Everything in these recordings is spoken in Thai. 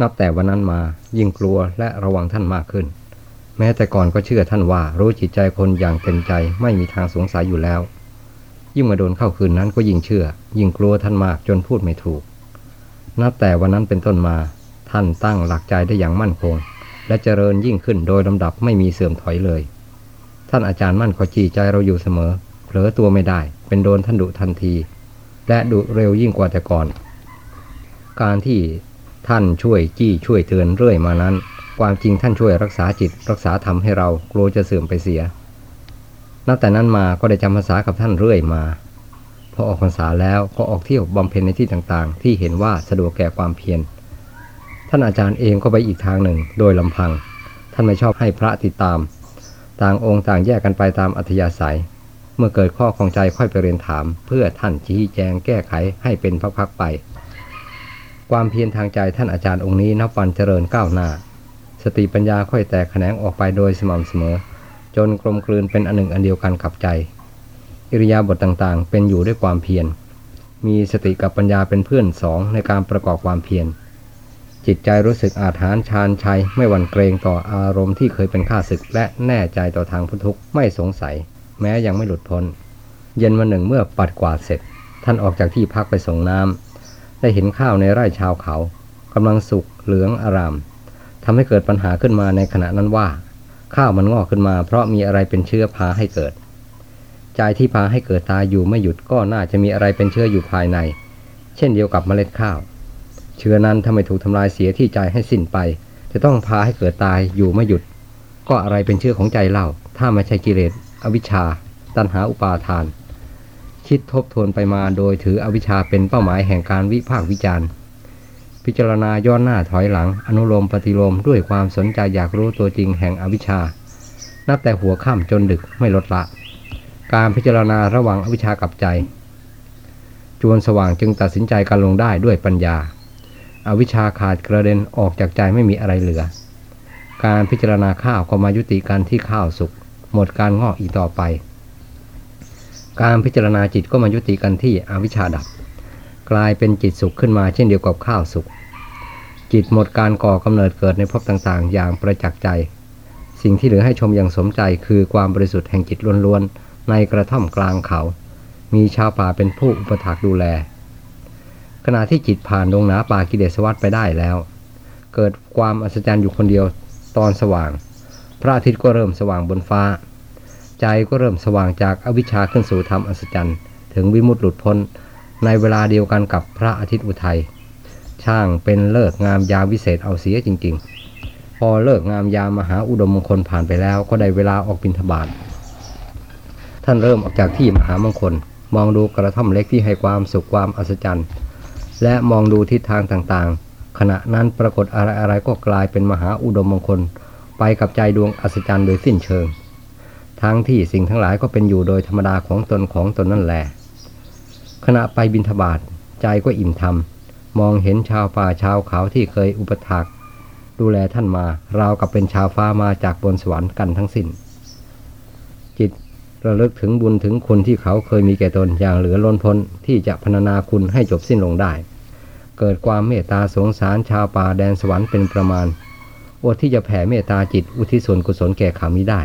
นับแต่วันนั้นมายิ่งกลัวและระวังท่านมากขึ้น แม้แต่ก่อนก็เชื่อท่านว่ารู้จิตใจคนอย่างเต็มใจไม่มีทางสงสัยอยู่แล้ว ยิ่งมาโดนเข้าคืนนั้นก็ยิ่งเชื่อ ยิ่งกลัวท่านมากจนพูดไม่ถูก นับแต่วันนั้นเป็นต้นมา ท่านตั้งหลักใจได้อย่างมั่นคง และเจริญยิ่งขึ้นโดยลำดับไม่มีเสื่อมถอยเลย ท่านอาจารย์มั่นก็จีใจเราอยู่เสมอเผลอตัวไม่ได้ เป็นโดนท่านดุทันที และดุเร็วยิ่งกว่าแต่ก่อน การที่ ท่านช่วยจี้ช่วยเตือนเรื่อยมานั้น ความจริงท่านช่วยรักษาจิต รักษาธรรมให้เรากลัวจะเสื่อมไปเสีย นับแต่นั้นมาก็ได้จำภาษากับท่านเรื่อยมา พอออกพรรษาแล้วก็ออกเที่ยวบำเพ็ญในที่ต่างๆ ที่เห็นว่าสะดวกแก่ความเพียร ท่านอาจารย์เองก็ไปอีกทางหนึ่งโดยลำพัง ท่านไม่ชอบให้พระติดตาม ต่างองค์ต่างแยกกันไปตามอัธยาศัย เมื่อเกิดข้อของใจค่อยไปเรียนถาม เพื่อท่านชี้แจงแก้ไขให้เป็นพักๆไป ความเพียรทางใจท่านอาจารย์องค์นี้นับวันเจริญก้าวหน้า สติปัญญาค่อยแตกแขนงออกไปโดยสม่ำเสมอ จนกลมกลืนเป็นอันหนึ่งอันเดียวกันกับใจ อิริยาบถต่างๆ เป็นอยู่ด้วยความเพียร มีสติกับปัญญาเป็นเพื่อนสองในการประกอบความเพียร จิตใจรู้สึกอาถรรพ์ชาญชัยไม่หวั่นเกรงต่ออารมณ์ที่เคยเป็นข้าศึกและแน่ใจต่อทางพุทธุไม่สงสัย แม้ยังไม่หลุดพ้น เย็นวันหนึ่งเมื่อปัดกวาดเสร็จ ท่านออกจากที่พักไปส่งน้ำ ได้เห็นข้าวในไร่ชาวเขากำลังสุกเหลืองอารามทำให้เกิดปัญหาขึ้นมาในขณะนั้นว่า ข้าวมันงอกขึ้นมา เพราะมีอะไรเป็นเชื้อพาให้เกิด ใจที่พาให้เกิดตายอยู่ไม่หยุดก็น่าจะมีอะไรเป็นเชื้ออยู่ภายใน เช่นเดียวกับเมล็ดข้าว เชื้อนั้นทำไมถูกทำลายเสียที่ใจให้สิ้นไป จะต้องพาให้เกิดตายอยู่ไม่หยุด ก็อะไรเป็นเชื้อของใจเล่า ถ้าไม่ใช่กิเลสอวิชชา ตัณหาอุปาทาน คิดทบทวนไปมาโดยถืออวิชชาเป็นเป้าหมายแห่งการวิพากษ์วิจารณ์ พิจารณาย้อนหน้าถอยหลัง อนุโลมปฏิโลมด้วยความสนใจอยากรู้ตัวจริงแห่งอวิชชา นับแต่หัวค่ำจนดึกไม่ลดละ การพิจารณาระหว่างอวิชชากับใจ จวนสว่างจึงตัดสินใจการลงได้ด้วยปัญญา อาวิชชาขาดกระเด็นออกจากใจไม่มีอะไรเหลือ การพิจารณาข้าวก็มายุติการที่ข้าวสุกหมดการงอกอีกต่อไป การพิจารณาจิตก็มายุติกันที่อวิชชาดับ กลายเป็นจิตสุขขึ้นมาเช่นเดียวกับข้าวสุขจิตหมดการก่อกำเนิดเกิดในภพต่างๆ อย่างประจักษ์ใจ สิ่งที่เหลือให้ชมอย่างสมใจคือความบริสุทธิ์แห่งจิตล้วนๆ ในกระท่อมกลางเขา มีชาวป่าเป็นผู้อุปถักดูแล ขณะที่จิตผ่านดงหนาป่ากิเลสวัฏไปได้แล้ว เกิดความอัศจรรย์อยู่คนเดียวตอนสว่าง พระอาทิตย์ก็เริ่มสว่างบนฟ้า ใจก็เริ่มสว่างจากอวิชชาขึ้นสู่ธรรมอัศจรรย์ ถึงวิมุตติหลุดพ้น ในเวลาเดียวกันกับพระอาทิตย์อุทัย ช่างเป็นเลิกงามยามวิเศษเอาเสียจริง ๆ พอเลิกงามยามมหาอุดมมงคลผ่านไปแล้วก็ได้เวลาออกบิณฑบาตท่านเริ่มออกจากที่มหามงคล มองดูกระท่อมเล็กที่ให้ความสุขความอัศจรรย์ และมองดูทิศทางต่างๆ ขณะนั้นปรากฏอะไรๆก็กลายเป็นมหาอุดมมงคล ไปกับใจดวงอัศจรรย์โดยสิ้นเชิง ทั้งที่สิ่งทั้งหลายก็เป็นอยู่โดยธรรมดาของตนของตนนั่นแหละขณะไปบินทบาทใจก็อิ่มทำมองเห็นชาวป่าชาวเขาที่เคยอุปถักดูแลท่านมาราวกับเป็นชาวฟ้ามาจากบนสวรรค์กันทั้งสิน้น จิตระลึกถึงบุญถึงคุณที่เขาเคยมีแก่ตนอย่างเหลือล้นพ้นที่จะพรรณนาคุณให้จบสิ้นลงได้ เกิดความเมตตาสงสารชาวป่าแดนสวรรค์เป็นประมาณอดที่จะแผ่เมตตาจิตอุทิศส่วนกุศลแก่ขามิได้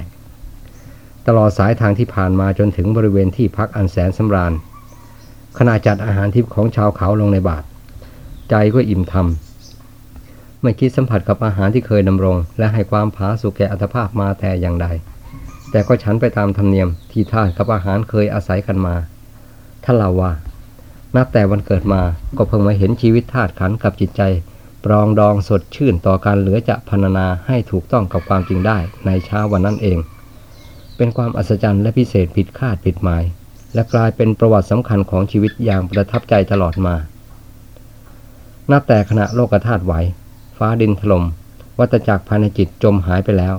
ตลอดสายทางที่ผ่านมาจนถึงบริเวณที่พักอันแสนสำราญขณะจัดอาหารทิพย์ของชาวเขาลงในบาตรใจก็อิ่มทำไม่คิดสัมผัสกับอาหารที่เคยดำรง และให้ความผาสุกแก่อัตภาพมาแต่อย่างใด แต่ก็ฉันไปตามธรรมเนียมที่ท่านกับอาหารเคยอาศัยกันมาท่านเล่าว่า นับแต่วันเกิดมาก็เพิ่งมาเห็นชีวิตธาตุขันกับจิตใจปรองดองสดชื่นต่อการเหลือจะพรรณนาให้ถูกต้องกับความจริงได้ในเช้าวันนั้นเอง เป็นความอัศจรรย์และพิเศษผิดคาดผิดหมาย และกลายเป็นประวัติสำคัญของชีวิตอย่างประทับใจตลอดมา นับแต่ขณะโลกธาตุไหว ฟ้าดินถลม่ม วัตจักรภายในจิตจมหายไปแล้ว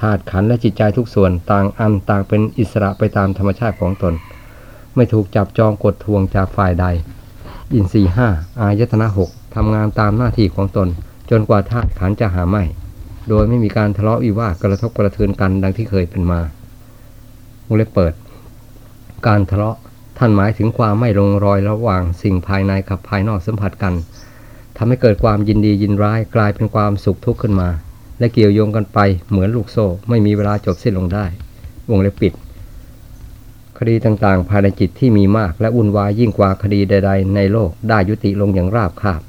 ธาตุขันและจิตใจทุกส่วนต่างอันต่างเป็นอิสระไปตามธรรมชาติของตน ไม่ถูกจับจองกดทวงจากฝ่ายใด อินทรีห้าอายตนะหกทำงานตามหน้าที่ของตน จนกว่าธาตุขันจะหาไม่ โดยไม่มีการทะเลาะวิวาทกระทบกระเทือนกันดังที่เคยเป็นมาวงเล็บเปิด การทะเลาะท่านหมายถึงความไม่ลงรอยระหว่างสิ่งภายในกับภายนอกสัมผัสกันทำให้เกิดความยินดียินร้ายกลายเป็นความสุขทุกข์ขึ้นมา และเกี่ยวโยงกันไปเหมือนลูกโซ่ ไม่มีเวลาจบสิ้นลงได้ วงเล็บปิด คดีต่างๆ ภายในจิตที่มีมากและวุ่นวายยิ่งกว่าคดีใด ๆ ในโลกได้ยุติลงอย่างราบคาบ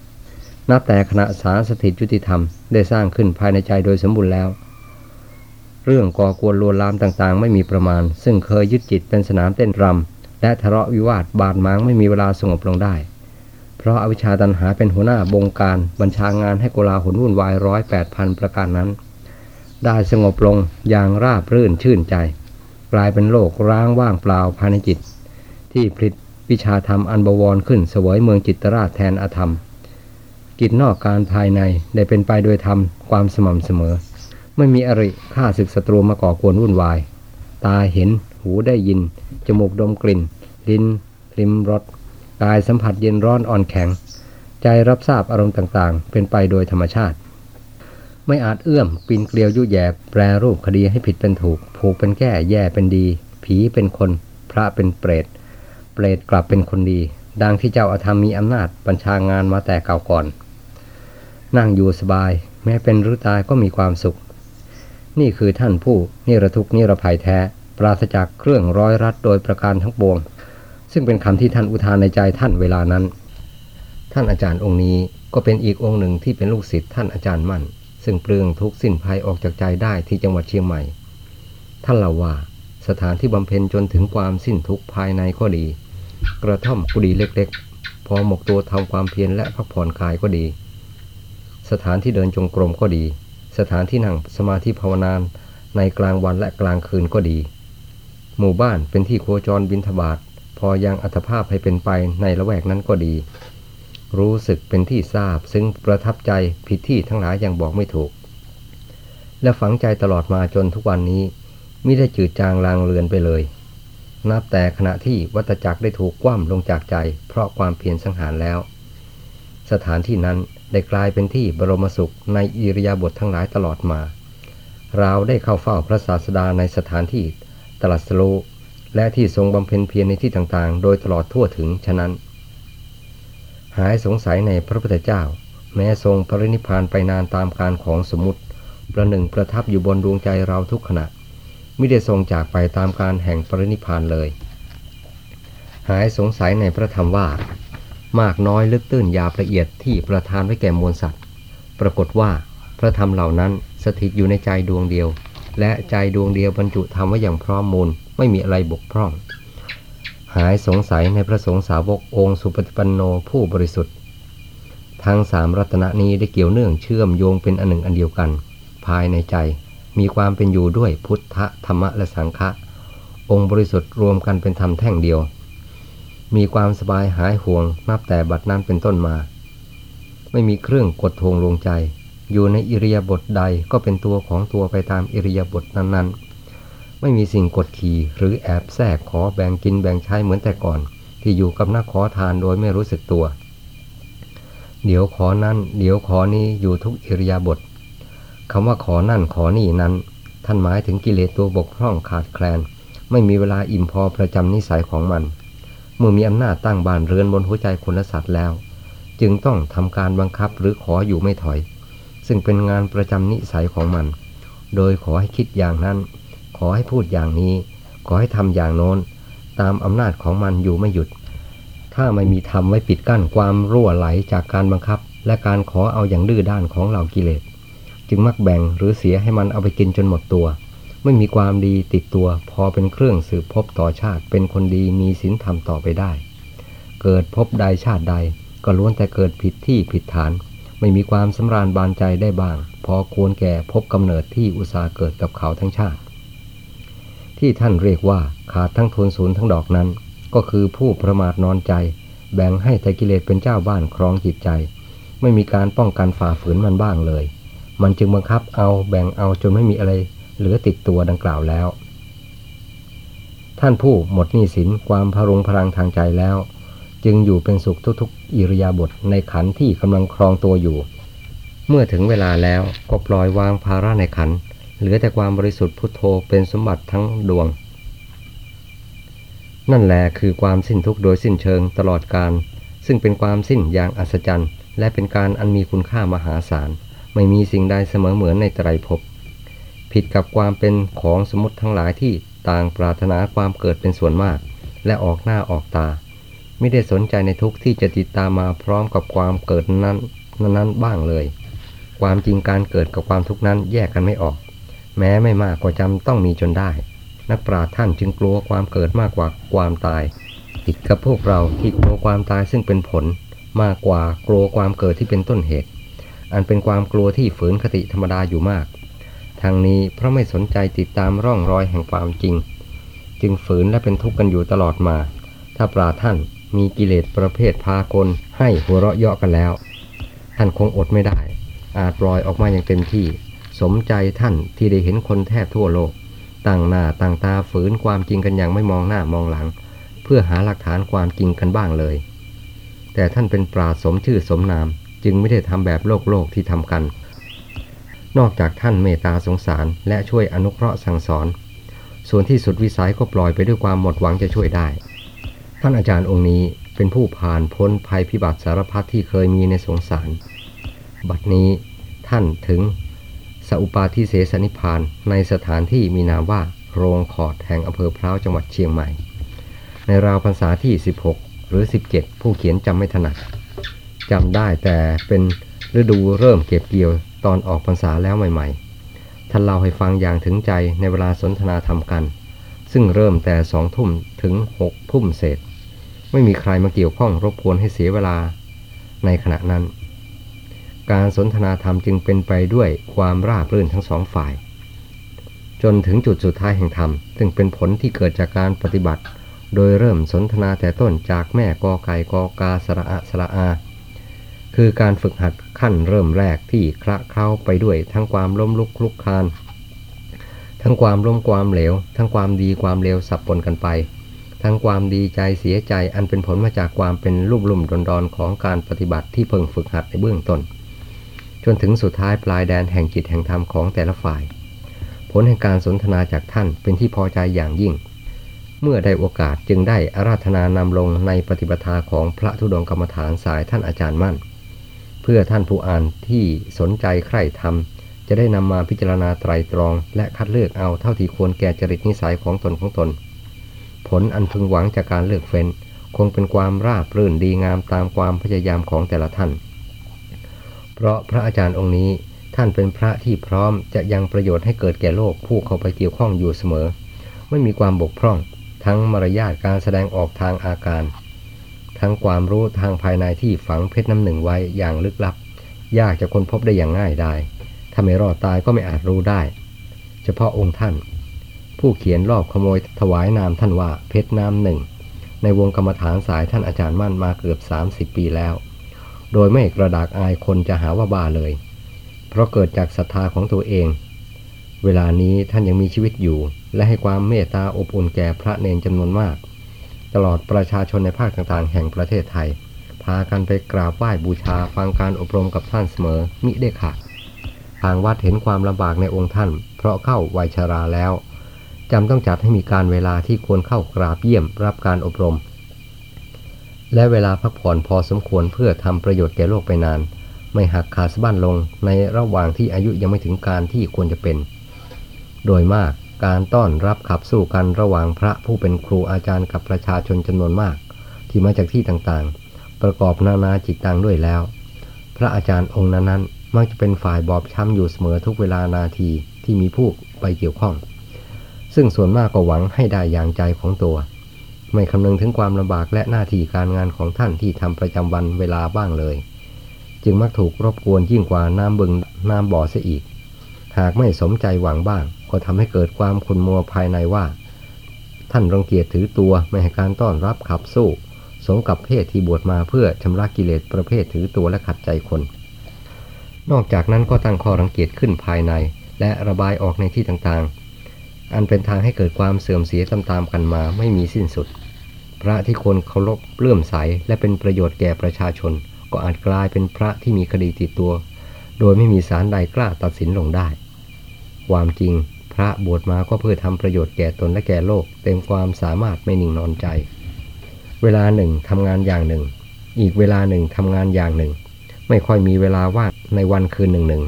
นับแต่ขณะสารสถิตยุติธรรมได้สร้างขึ้นภายในใจโดยสมบูรณ์แล้ว เรื่องก่อกวนลวนลามต่างๆ ไม่มีประมาณ ซึ่งเคยยึดจิตเป็นสนามเต้นรำและทะเลาะวิวาทบาดหมางไม่มีเวลาสงบลงได้ เพราะอาวิชชาตันหาเป็นหัวหน้าบงการบัญชางานให้โกลาหลวุ่นวายร้อยแปดพันประการนั้น ได้สงบลงอย่างราบรื่นชื่นใจ กลายเป็นโลกร้างว่างเปล่าภายในจิต ที่ผลิตวิชาธรรมอันบวรขึ้นเสวยเมืองจิตราชแทนอธรรม กิจนอกการภายในได้เป็นไปโดยธรรมความสม่ำเสมอ ไม่มีอริฆ่าศึกศัตรูมาก่อกวนวุ่นวาย ตาเห็นหูได้ยิน จมูกดมกลิ่น ลิ้นลิ้มรสกายสัมผัสเย็นร้อนอ่อนแข็ง ใจรับทราบอารมณ์ต่างๆ เป็นไปโดยธรรมชาติ ไม่อาจเอื้อมปีนเกลียวยุแยบแปรรูปคดีให้ผิดเป็นถูก ผูกเป็นแก้แย่เป็นดี ผีเป็นคน พระเป็นเปรตเปรตกลับเป็นคนดี ดังที่เจ้าอาธรรมมีอำนาจบัญชางานมาแต่เก่าก่อน นั่งอยู่สบาย แม้เป็นหรือตายก็มีความสุข นี่คือท่านผู้นิรทุกนิรภัยแท้ ปราศจากเครื่องร้อยรัดโดยประการทั้งปวง ซึ่งเป็นคำที่ท่านอุทานในใจท่านเวลานั้น ท่านอาจารย์องค์นี้ก็เป็นอีกองค์หนึ่งที่เป็นลูกศิษย์ท่านอาจารย์มั่น ซึ่งเปลืองทุกสิ้นภัยออกจากใจได้ที่จังหวัดเชียงใหม่ ท่านเล่าว่าสถานที่บำเพ็ญจนถึงความสิ้นทุกภายในก็ดี กระท่อมกุดีเล็กๆ พอหมกตัวทำความเพียรและพักผ่อนกายก็ดี สถานที่เดินจงกรมก็ดี สถานที่นั่งสมาธิภาวนานในกลางวันและกลางคืนก็ดี หมู่บ้านเป็นที่โคจรบินทบาทพอยังอัตภาพให้เป็นไปในละแวกนั้นก็ดี รู้สึกเป็นที่ทราบซึ่งประทับใจผิดที่ทั้งหลายยังบอกไม่ถูก และฝังใจตลอดมาจนทุกวันนี้มิได้จืดจางลางเลือนไปเลย นับแต่ขณะที่วัตจักรได้ถูกคว่ำลงจากใจ เพราะความเพียรสังหารแล้ว สถานที่นั้น ได้กลายเป็นที่บรมสุขในอิริยาบถททั้งหลายตลอดมา เราได้เข้าเฝ้าพระศาสดาในสถานที่ตรัสรู้และที่ทรงบำเพ็ญเพียรในที่ต่างๆ โดยตลอดทั่วถึงฉะนั้น หายสงสัยในพระพุทธเจ้า แม้ทรงปรินิพานไปนานตามการของสมมติ ประหนึ่งประทับอยู่บนดวงใจเราทุกขณะไม่ได้ทรงจากไปตามการแห่งปรินิพานเลย หายสงสัยในพระธรรมว่า มากน้อยลึกตื้นยาวละเอียดที่ประทานไว้แก่มวลสัตว์ ปรากฏว่าพระธรรมเหล่านั้นสถิตอยู่ในใจดวงเดียว และใจดวงเดียวบรรจุธรรมไว้อย่างพร้อมมูลไม่มีอะไรบกพร่อง หายสงสัยในพระสงฆ์สาวกองค์สุปฏิปันโนผู้บริสุทธิ์ทั้งสามรัตนนี้ได้เกี่ยวเนื่องเชื่อมโยงเป็นอันหนึ่งอันเดียวกัน ภายในใจมีความเป็นอยู่ด้วยพุทธธรรมะและสังฆะองค์บริสุทธิ์รวมกันเป็นธรรมแท่งเดียว มีความสบายหายห่วงนับแต่บัดนั้นเป็นต้นมา ไม่มีเครื่องกดทวงลงใจ อยู่ในอิริยาบถใดก็เป็นตัวของตัวไปตามอิริยาบถนั้นๆ ไม่มีสิ่งกดขี่หรือแอบแทรกขอแบ่งกินแบ่งใช้เหมือนแต่ก่อน ที่อยู่กับนักขอทานโดยไม่รู้สึกตัว เดี๋ยวขอนั่นเดี๋ยวขอนี้อยู่ทุกอิริยาบถคำว่าขอนั่นขอนี่นั้น ท่านหมายถึงกิเลสตัวบกพร่องขาดแคลน ไม่มีเวลาอิ่มพอประจำนิสัยของมัน เมื่อมีอำนาจตั้งบ้านเรือนบนหัวใจคนละสัตว์แล้ว จึงต้องทำการบังคับหรือขออยู่ไม่ถอย ซึ่งเป็นงานประจำนิสัยของมัน โดยขอให้คิดอย่างนั้น ขอให้พูดอย่างนี้ ขอให้ทำอย่างโน้น ตามอำนาจของมันอยู่ไม่หยุด ถ้าไม่มีธรรมไว้ปิดกั้นความรั่วไหลจากการบังคับ และการขอเอาอย่างดื้อด้านของเหล่ากิเลส จึงมักแบ่งหรือเสียให้มันเอาไปกินจนหมดตัว ไม่มีความดีติดตัวพอเป็นเครื่องสืบพบต่อชาติเป็นคนดีมีศีลธรรมต่อไปได้ เกิดพบใดชาติใด ก็ล้วนแต่เกิดผิดที่ผิดฐาน ไม่มีความสำราญบานใจได้บ้าง พอควรแก่พบกำเนิดที่อุตสาเกิดกับเขาทั้งชาติ ที่ท่านเรียกว่าขาดทั้งทุนศูนย์ทั้งดอกนั้น ก็คือผู้ประมาทนอนใจ แบ่งให้แต่กิเลสเป็นเจ้าบ้านครองจิตใจ ไม่มีการป้องกันฝ่าฝืนมันบ้างเลย มันจึงบังคับเอาแบ่งเอาจนไม่มีอะไร เหลือติดตัวดังกล่าวแล้ว ท่านผู้หมดหนี้สินความพรุงพลังทางใจแล้ว จึงอยู่เป็นสุขทุกๆ อิริยาบถในขันที่กำลังครองตัวอยู่ เมื่อถึงเวลาแล้วก็ปล่อยวางภาระในขันเหลือแต่ความบริสุทธิ์พุทโธเป็นสมบัติทั้งดวง นั่นแหละคือความสิ้นทุกข์โดยสิ้นเชิงตลอดการ ซึ่งเป็นความสิ้นอย่างอัศจรรย์ และเป็นการอันมีคุณค่ามหาศาล ไม่มีสิ่งใดเสมอเหมือนในไตรภพ ผิดกับความเป็นของสมมติทั้งหลายที่ต่างปรารถนาความเกิดเป็นส่วนมาก และออกหน้าออกตา ไม่ได้สนใจในทุกที่จะติดตามมาพร้อมกับความเกิดนั้นนั้นบ้างเลย ความจริงการเกิดกับความทุกข์นั้นแยกกันไม่ออก แม้ไม่มากก็จำต้องมีจนได้ นักปราชญ์ท่านจึงกลัวความเกิดมากกว่าความตายผิดกับพวกเราที่กลัวความตายซึ่งเป็นผล มากกว่ากลัวความเกิดที่เป็นต้นเหตุ อันเป็นความกลัวที่ฝืนคติธรรมดาอยู่มาก ทางนี้เพราะไม่สนใจติดตามร่องรอยแห่งความจริง จึงฝืนและเป็นทุกข์กันอยู่ตลอดมา ถ้าปราท่านมีกิเลสประเภทพากลให้หัวเราะเยาะกันแล้ว ท่านคงอดไม่ได้ อาจปล่อยออกมาอย่างเต็มที่ สมใจท่านที่ได้เห็นคนแทบทั่วโลก ต่างหน้าต่างตาฝืนความจริงกันอย่างไม่มองหน้ามองหลัง เพื่อหาหลักฐานความจริงกันบ้างเลย แต่ท่านเป็นปราสมชื่อสมนาม จึงไม่ได้ทำแบบโลกโลกที่ทำกัน นอกจากท่านเมตตาสงสาร และช่วยอนุเคราะห์สั่งสอน ส่วนที่สุดวิสัยก็ปล่อยไปด้วยความหมดหวังจะช่วยได้ ท่านอาจารย์องค์นี้เป็นผู้ผ่านพ้นภัยพิบัติสารพัดที่เคยมีในสงสาร บัดนี้ท่านถึงสัอุปาทิเสสนิพานในสถานที่มีนามว่าโรงขอดแห่งอำเภอพร้าวจังหวัดเชียงใหม่ ในราวพรรษาที่ 16 หรือ 17 ผู้เขียนจำไม่ถนัดจำได้แต่เป็นฤดูเริ่มเก็บเกี่ยว ตอนออกพรรษาแล้วใหม่ๆ ท่านเล่าให้ฟังอย่างถึงใจในเวลาสนทนาธรรมกัน ซึ่งเริ่มแต่สองทุ่มถึงหกทุ่มเศษ ไม่มีใครมาเกี่ยวข้องรบกวนให้เสียเวลา ในขณะนั้น การสนทนาธรรมจึงเป็นไปด้วยความราบรื่นทั้งสองฝ่าย จนถึงจุดสุดท้ายแห่งธรรม ซึ่งเป็นผลที่เกิดจากการปฏิบัติ โดยเริ่มสนทนาแต่ต้นจากแม่กอไก่กอกาสระอะสระอาคือการฝึกหัด ขั้นเริ่มแรกที่คละเคล้าไปด้วยทั้งความล้มลุกคลุกคลาน ทั้งความล้มความเหลว ทั้งความดีความเลวสับปนกันไป ทั้งความดีใจเสียใจอันเป็นผลมาจากความเป็นรูปลุ่มดอนดอนของการปฏิบัติที่เพิ่งฝึกหัดในเบื้องต้น จนถึงสุดท้ายปลายแดนแห่งจิตแห่งธรรมของแต่ละฝ่าย ผลแห่งการสนทนาจากท่านเป็นที่พอใจอย่างยิ่งเมื่อได้โอกาสจึงได้อาราธนานำลงในปฏิปทาของพระธุดงกรรมฐานสายท่านอาจารย์มั่น เพื่อท่านผู้อ่านที่สนใจใคร่ธรรม จะได้นำมาพิจารณาไตรตรอง และคัดเลือกเอาเท่าที่ควรแก่จริตนิสัยของตนของตน ผลอันพึงหวังจากการเลือกเฟ้น คงเป็นความราบรื่นดีงามตามความพยายามของแต่ละท่าน เพราะพระอาจารย์องค์นี้ท่านเป็นพระที่พร้อมจะยังประโยชน์ให้เกิดแก่โลกผู้เข้าไปเกี่ยวข้องอยู่เสมอ ไม่มีความบกพร่อง ทั้งมารยาทการแสดงออกทางอาการ ทั้งความรู้ทางภายในที่ฝังเพชรน้ำหนึ่งไว้อย่างลึกลับ ยากจะค้นพบได้อย่างง่ายได้ถ้าไม่รอดตายก็ไม่อาจรู้ได้ เฉพาะองค์ท่าน ผู้เขียนรอบขโมยถวายนามท่านว่าเพชรน้ำหนึ่ง ในวงกรรมฐานสายท่านอาจารย์มั่นมาเกือบ 30 ปีแล้ว โดยไม่กระดากอายคนจะหาว่าบ้าเลย เพราะเกิดจากศรัทธาของตัวเอง เวลานี้ท่านยังมีชีวิตอยู่ และให้ความเมตตาอบอุ่นแก่พระเนนจำนวนมาก ตลอดประชาชนในภาคต่างๆ แห่งประเทศไทย พากันไปกราบไหว้บูชาฟังการอบรมกับท่านเสมอมิได้ขาดทางวัดเห็นความลำบากในองค์ท่าน เพราะเข้าวัยชราแล้วจำต้องจัดให้มีการเวลาที่ควรเข้ากราบเยี่ยมรับการอบรม และเวลาพักผ่อนพอสมควรเพื่อทำประโยชน์แก่โลกไปนาน ไม่หักขาดสะบั้นลงในระหว่างที่อายุยังไม่ถึงการที่ควรจะเป็น โดยมาก การต้อนรับขับสู้กันระหว่างพระผู้เป็นครูอาจารย์กับประชาชนจำนวนมาก ที่มาจากที่ต่างๆ ประกอบนานาจิตตังด้วยแล้ว พระอาจารย์องค์นั้นๆมักจะเป็นฝ่ายบอบช้ำอยู่เสมอทุกเวลานาทีที่มีผู้ไปเกี่ยวข้อง ซึ่งส่วนมากก็หวังให้ได้อย่างใจของตัว ไม่คำนึงถึงความลำบากและหน้าที่การงานของท่านที่ทำประจำวันเวลาบ้างเลย จึงมักถูกรบกวนยิ่งกว่าน้ำบึงน้ำบ่อเสียอีก หากไม่สมใจหวังบ้าง ก็ทำให้เกิดความขุ่นมัวภายในว่า ท่านรังเกียจถือตัวไม่ให้การต้อนรับขับสู้ สมกับเพศที่บวชมาเพื่อชำระกิเลสประเภทถือตัวและขัดใจคน นอกจากนั้นก็ตั้งข้อรังเกียจขึ้นภายใน และระบายออกในที่ต่างๆ อันเป็นทางให้เกิดความเสื่อมเสียตามๆกันมาไม่มีสิ้นสุด พระที่คนเคารพเลื่อมใสและเป็นประโยชน์แก่ประชาชน ก็อาจกลายเป็นพระที่มีคดีติดตัว โดยไม่มีศาลใดกล้าตัดสินลงได้ ความจริง พระบวชมาก็เพื่อทำประโยชน์แก่ตนและแก่โลก เต็มความสามารถไม่นิ่งนอนใจ เวลาหนึ่งทำงานอย่างหนึ่ง อีกเวลาหนึ่งทำงานอย่างหนึ่ง ไม่ค่อยมีเวลาว่างในวันคืนหนึ่งหนึ่ง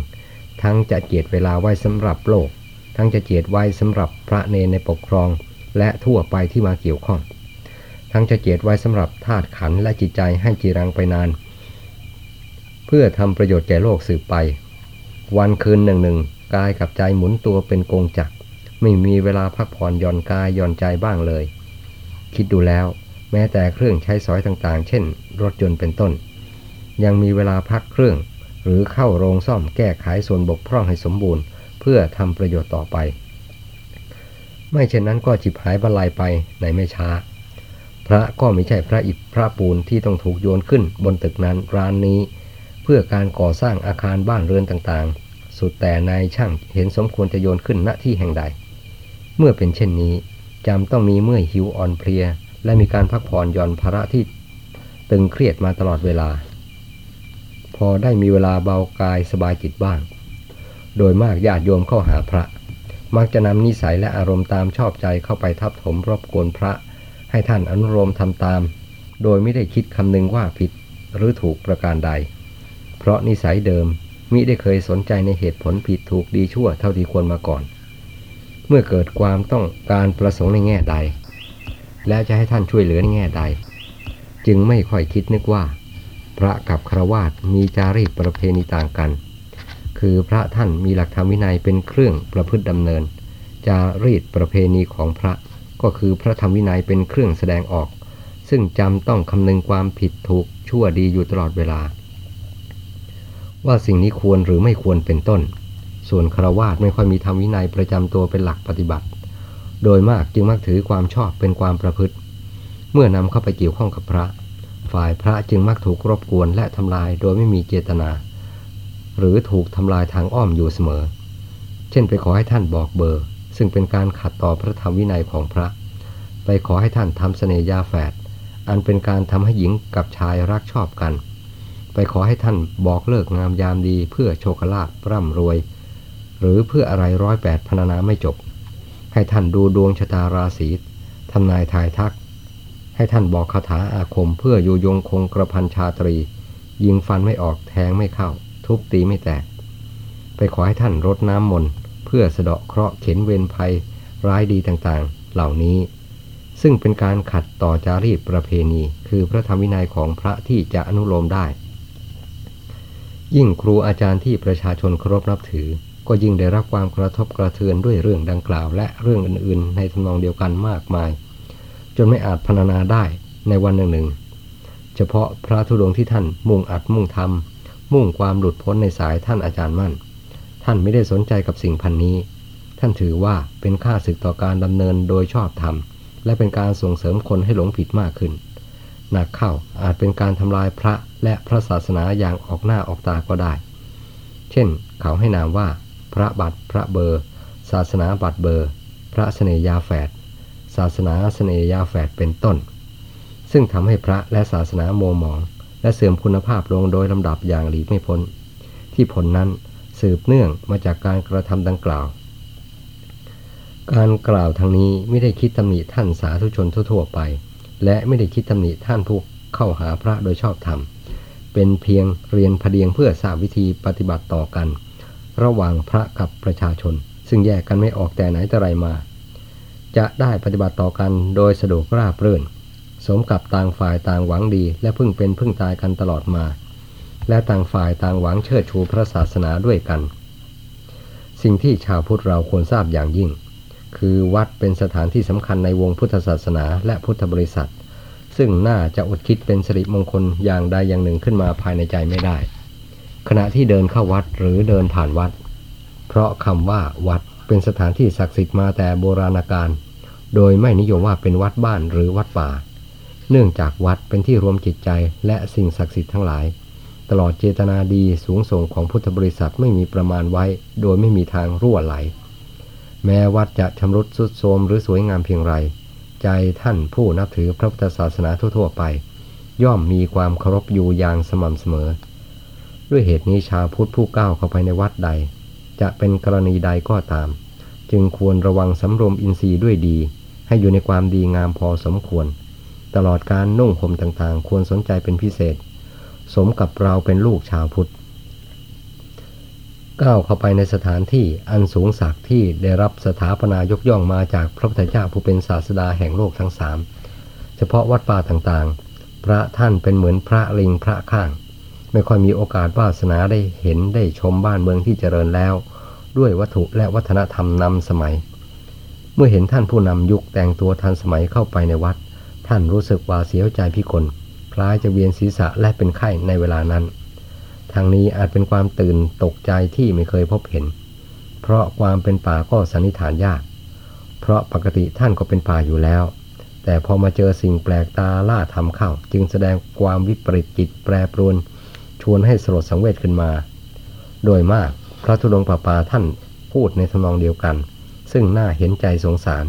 ทั้งจะเจียดเวลาไว้สำหรับโลก ทั้งจะเจียดไว้สำหรับพระเนในปกครอง และทั่วไปที่มาเกี่ยวข้อง ทั้งจะเจียดไว้สำหรับธาตุขันและจิตใจให้จีรังไปนาน เพื่อทำประโยชน์แก่โลกสืบไป วันคืนหนึ่งหนึ่ง กายกับใจหมุนตัวเป็นกงจักร ไม่มีเวลาพักผ่อนหย่อนกายหย่อนใจบ้างเลย คิดดูแล้ว แม้แต่เครื่องใช้สอยต่างๆ เช่น รถยนต์เป็นต้น ยังมีเวลาพักเครื่อง หรือเข้าโรงซ่อมแก้ไขส่วนบกพร่องให้สมบูรณ์ เพื่อทำประโยชน์ต่อไป ไม่เช่นนั้นก็จิบหายบรรลัยไปในไม่ช้า พระก็ไม่ใช่พระอิฐพระปูนที่ต้องถูกโยนขึ้นบนตึกนั้นร้านนี้ เพื่อการก่อสร้างอาคารบ้านเรือนต่างๆ สุดแต่นายช่างเห็นสมควรจะโยนขึ้นณที่แห่งใด เมื่อเป็นเช่นนี้จำต้องมีเมื่อหิวอ่อนเพลีย และมีการพักผ่อนหย่อนภาระที่ตึงเครียดมาตลอดเวลา พอได้มีเวลาเบากายสบายจิตบ้าง โดยมากญาติโยมเข้าหาพระ มักจะนำนิสัยและอารมณ์ตามชอบใจเข้าไปทับถมรบกวนพระ ให้ท่านอนุโลมทำตาม โดยไม่ได้คิดคำนึงว่าผิดหรือถูกประการใด เพราะนิสัยเดิม มิได้เคยสนใจในเหตุผลผิดถูกดีชั่วเท่าที่ควรมาก่อน เมื่อเกิดความต้องการประสงค์ในแง่ใด แล้วจะให้ท่านช่วยเหลือในแง่ใด จึงไม่ค่อยคิดนึกว่า พระกับครวาสมีจารีตประเพณีต่างกัน คือพระท่านมีหลักธรรมวินัยเป็นเครื่องประพฤติดำเนิน จารีตประเพณีของพระก็คือพระธรรมวินัยเป็นเครื่องแสดงออก ซึ่งจำต้องคำนึงความผิดถูกชั่วดีอยู่ตลอดเวลา ว่าสิ่งนี้ควรหรือไม่ควรเป็นต้น ส่วนครวาสไม่ค่อยมีธรรมวินัยประจำตัวเป็นหลักปฏิบัติ โดยมากจึงมักถือความชอบเป็นความประพฤติ เมื่อนำเข้าไปเกี่ยวข้องกับพระ ฝ่ายพระจึงมักถูกรบกวนและทำลายโดยไม่มีเจตนา หรือถูกทำลายทางอ้อมอยู่เสมอ เช่นไปขอให้ท่านบอกเบอร์ ซึ่งเป็นการขัดต่อพระธรรมวินัยของพระ ไปขอให้ท่านทำเสน่ยาแฝดอันเป็นการทำให้หญิงกับชายรักชอบกัน ไปขอให้ท่านบอกเลิกงามยามดีเพื่อโชคลาภร่ำรวย หรือเพื่ออะไรร้อยแปดพนานาไม่จบ ให้ท่านดูดวงชะตาราศีทำนายทายทัก ให้ท่านบอกคาถาอาคมเพื่ออยู่ยงคงกระพันชาตรี ยิงฟันไม่ออกแทงไม่เข้า ทุบตีไม่แตก ไปขอให้ท่านรดน้ำมนต์เพื่อสะเดาะเคราะห์เข็นเวรภัย ร้ายดีต่างๆ เหล่านี้ ซึ่งเป็นการขัดต่อจารีตประเพณี คือพระธรรมวินัยของพระที่จะอนุโลมได้ ยิ่งครูอาจารย์ที่ประชาชนเคารพนับถือ ก็ยิ่งได้รับความกระทบกระเทือนด้วยเรื่องดังกล่าว และเรื่องอื่นๆ ในทำนองเดียวกันมากมาย จนไม่อาจพรรณนาได้ในวันหนึ่งหนึ่งเฉพาะพระธุดงที่ท่านมุ่งอัดมุ่งทำมุ่งความหลุดพ้นในสายท่านอาจารย์มั่น ท่านไม่ได้สนใจกับสิ่งพันนี้ ท่านถือว่าเป็นค่าศึกต่อการดำเนินโดยชอบธรรมและเป็นการส่งเสริมคนให้หลงผิดมากขึ้น หนักเข้าอาจเป็นการทำลายพระและพระศาสนาอย่างออกหน้าออกตาก็ได้ เช่น เขาให้นามว่า พระบัตรพระเบอร์ ศาสนาบัตรเบอร์ พระเสนยาแฝดศาสนาเสนยาแฝดเป็นต้น ซึ่งทำให้พระและศาสนาโมหมอง และเสื่อมคุณภาพลงโดยลำดับอย่างหลีกไม่พ้น ที่ผลนั้นสืบเนื่องมาจากการกระทำดังกล่าวการกล่าวทางนี้ไม่ได้คิดตำหนิท่านสาธุชนทั่วๆไป และไม่ได้คิดตำหนิท่านผู้เข้าหาพระโดยชอบธรรม เป็นเพียงเรียนพเดียงเพื่อทราบวิธีปฏิบัติต่อกัน ระหว่างพระกับประชาชน ซึ่งแยกกันไม่ออกแต่ไหนแต่ไรมา จะได้ปฏิบัติต่อกันโดยสะดวกราบรื่น สมกับต่างฝ่ายต่างหวังดี และพึ่งเป็นพึ่งตายกันตลอดมา และต่างฝ่ายต่างหวังเชิดชูพระศาสนาด้วยกัน สิ่งที่ชาวพุทธเราควรทราบอย่างยิ่ง คือวัดเป็นสถานที่สำคัญในวงพุทธศาสนาและพุทธบริษัท ซึ่งน่าจะอดคิดเป็นสิริมงคลอย่างใดอย่างหนึ่งขึ้นมาภายในใจไม่ได้ ขณะที่เดินเข้าวัดหรือเดินผ่านวัด เพราะคำว่าวัดเป็นสถานที่ศักดิ์สิทธิ์มาแต่โบราณกาลโดยไม่นิยมว่าเป็นวัดบ้านหรือวัดป่า เนื่องจากวัดเป็นที่รวมจิตใจและสิ่งศักดิ์สิทธิ์ทั้งหลาย ตลอดเจตนาดีสูงส่งของพุทธบริษัทไม่มีประมาณไว้ โดยไม่มีทางรั่วไหล แม้วัดจะชำรุดสุดโทรมหรือสวยงามเพียงไร ใจท่านผู้นับถือพระพุทธศาสนาทั่วๆไป ย่อมมีความเคารพอยู่อย่างสม่ำเสมอ ด้วยเหตุนี้ชาวพุทธผู้ก้าวเข้าไปในวัดใด จะเป็นกรณีใดก็ตาม จึงควรระวังสำรวมอินทรีย์ด้วยดี ให้อยู่ในความดีงามพอสมควร ตลอดการนุ่งห่มต่างๆ ควรสนใจเป็นพิเศษ สมกับเราเป็นลูกชาวพุทธ ก้าวเข้าไปในสถานที่อันสูงสักที่ได้รับสถาปนายกย่องมาจากพระพุทธเจ้าผู้เป็นศาสดาแห่งโลกทั้งสามเฉพาะวัดป่าต่างๆ พระท่านเป็นเหมือนพระลิงพระข้าง ไม่ค่อยมีโอกาสวาสนาได้เห็นได้ชมบ้านเมืองที่เจริญแล้ว ด้วยวัตถุและวัฒนธรรมนำสมัย เมื่อเห็นท่านผู้นำยุคแต่งตัวทันสมัยเข้าไปในวัด ท่านรู้สึกว่าเสียวใจพิกลคล้ายจะเวียนศีรษะและเป็นไข้ในเวลานั้น ทางนี้อาจเป็นความตื่นตกใจที่ไม่เคยพบเห็น เพราะความเป็นป่าก็สันนิษฐานยาก เพราะปกติท่านก็เป็นป่าอยู่แล้ว แต่พอมาเจอสิ่งแปลกตาล่าทำเข้า จึงแสดงความวิปริตจิตแปรปรวน ชวนให้สลดสังเวชขึ้นมา โดยมากพระธุดงป่าป่าท่านพูดในทำนองเดียวกัน ซึ่งน่าเห็นใจสงสาร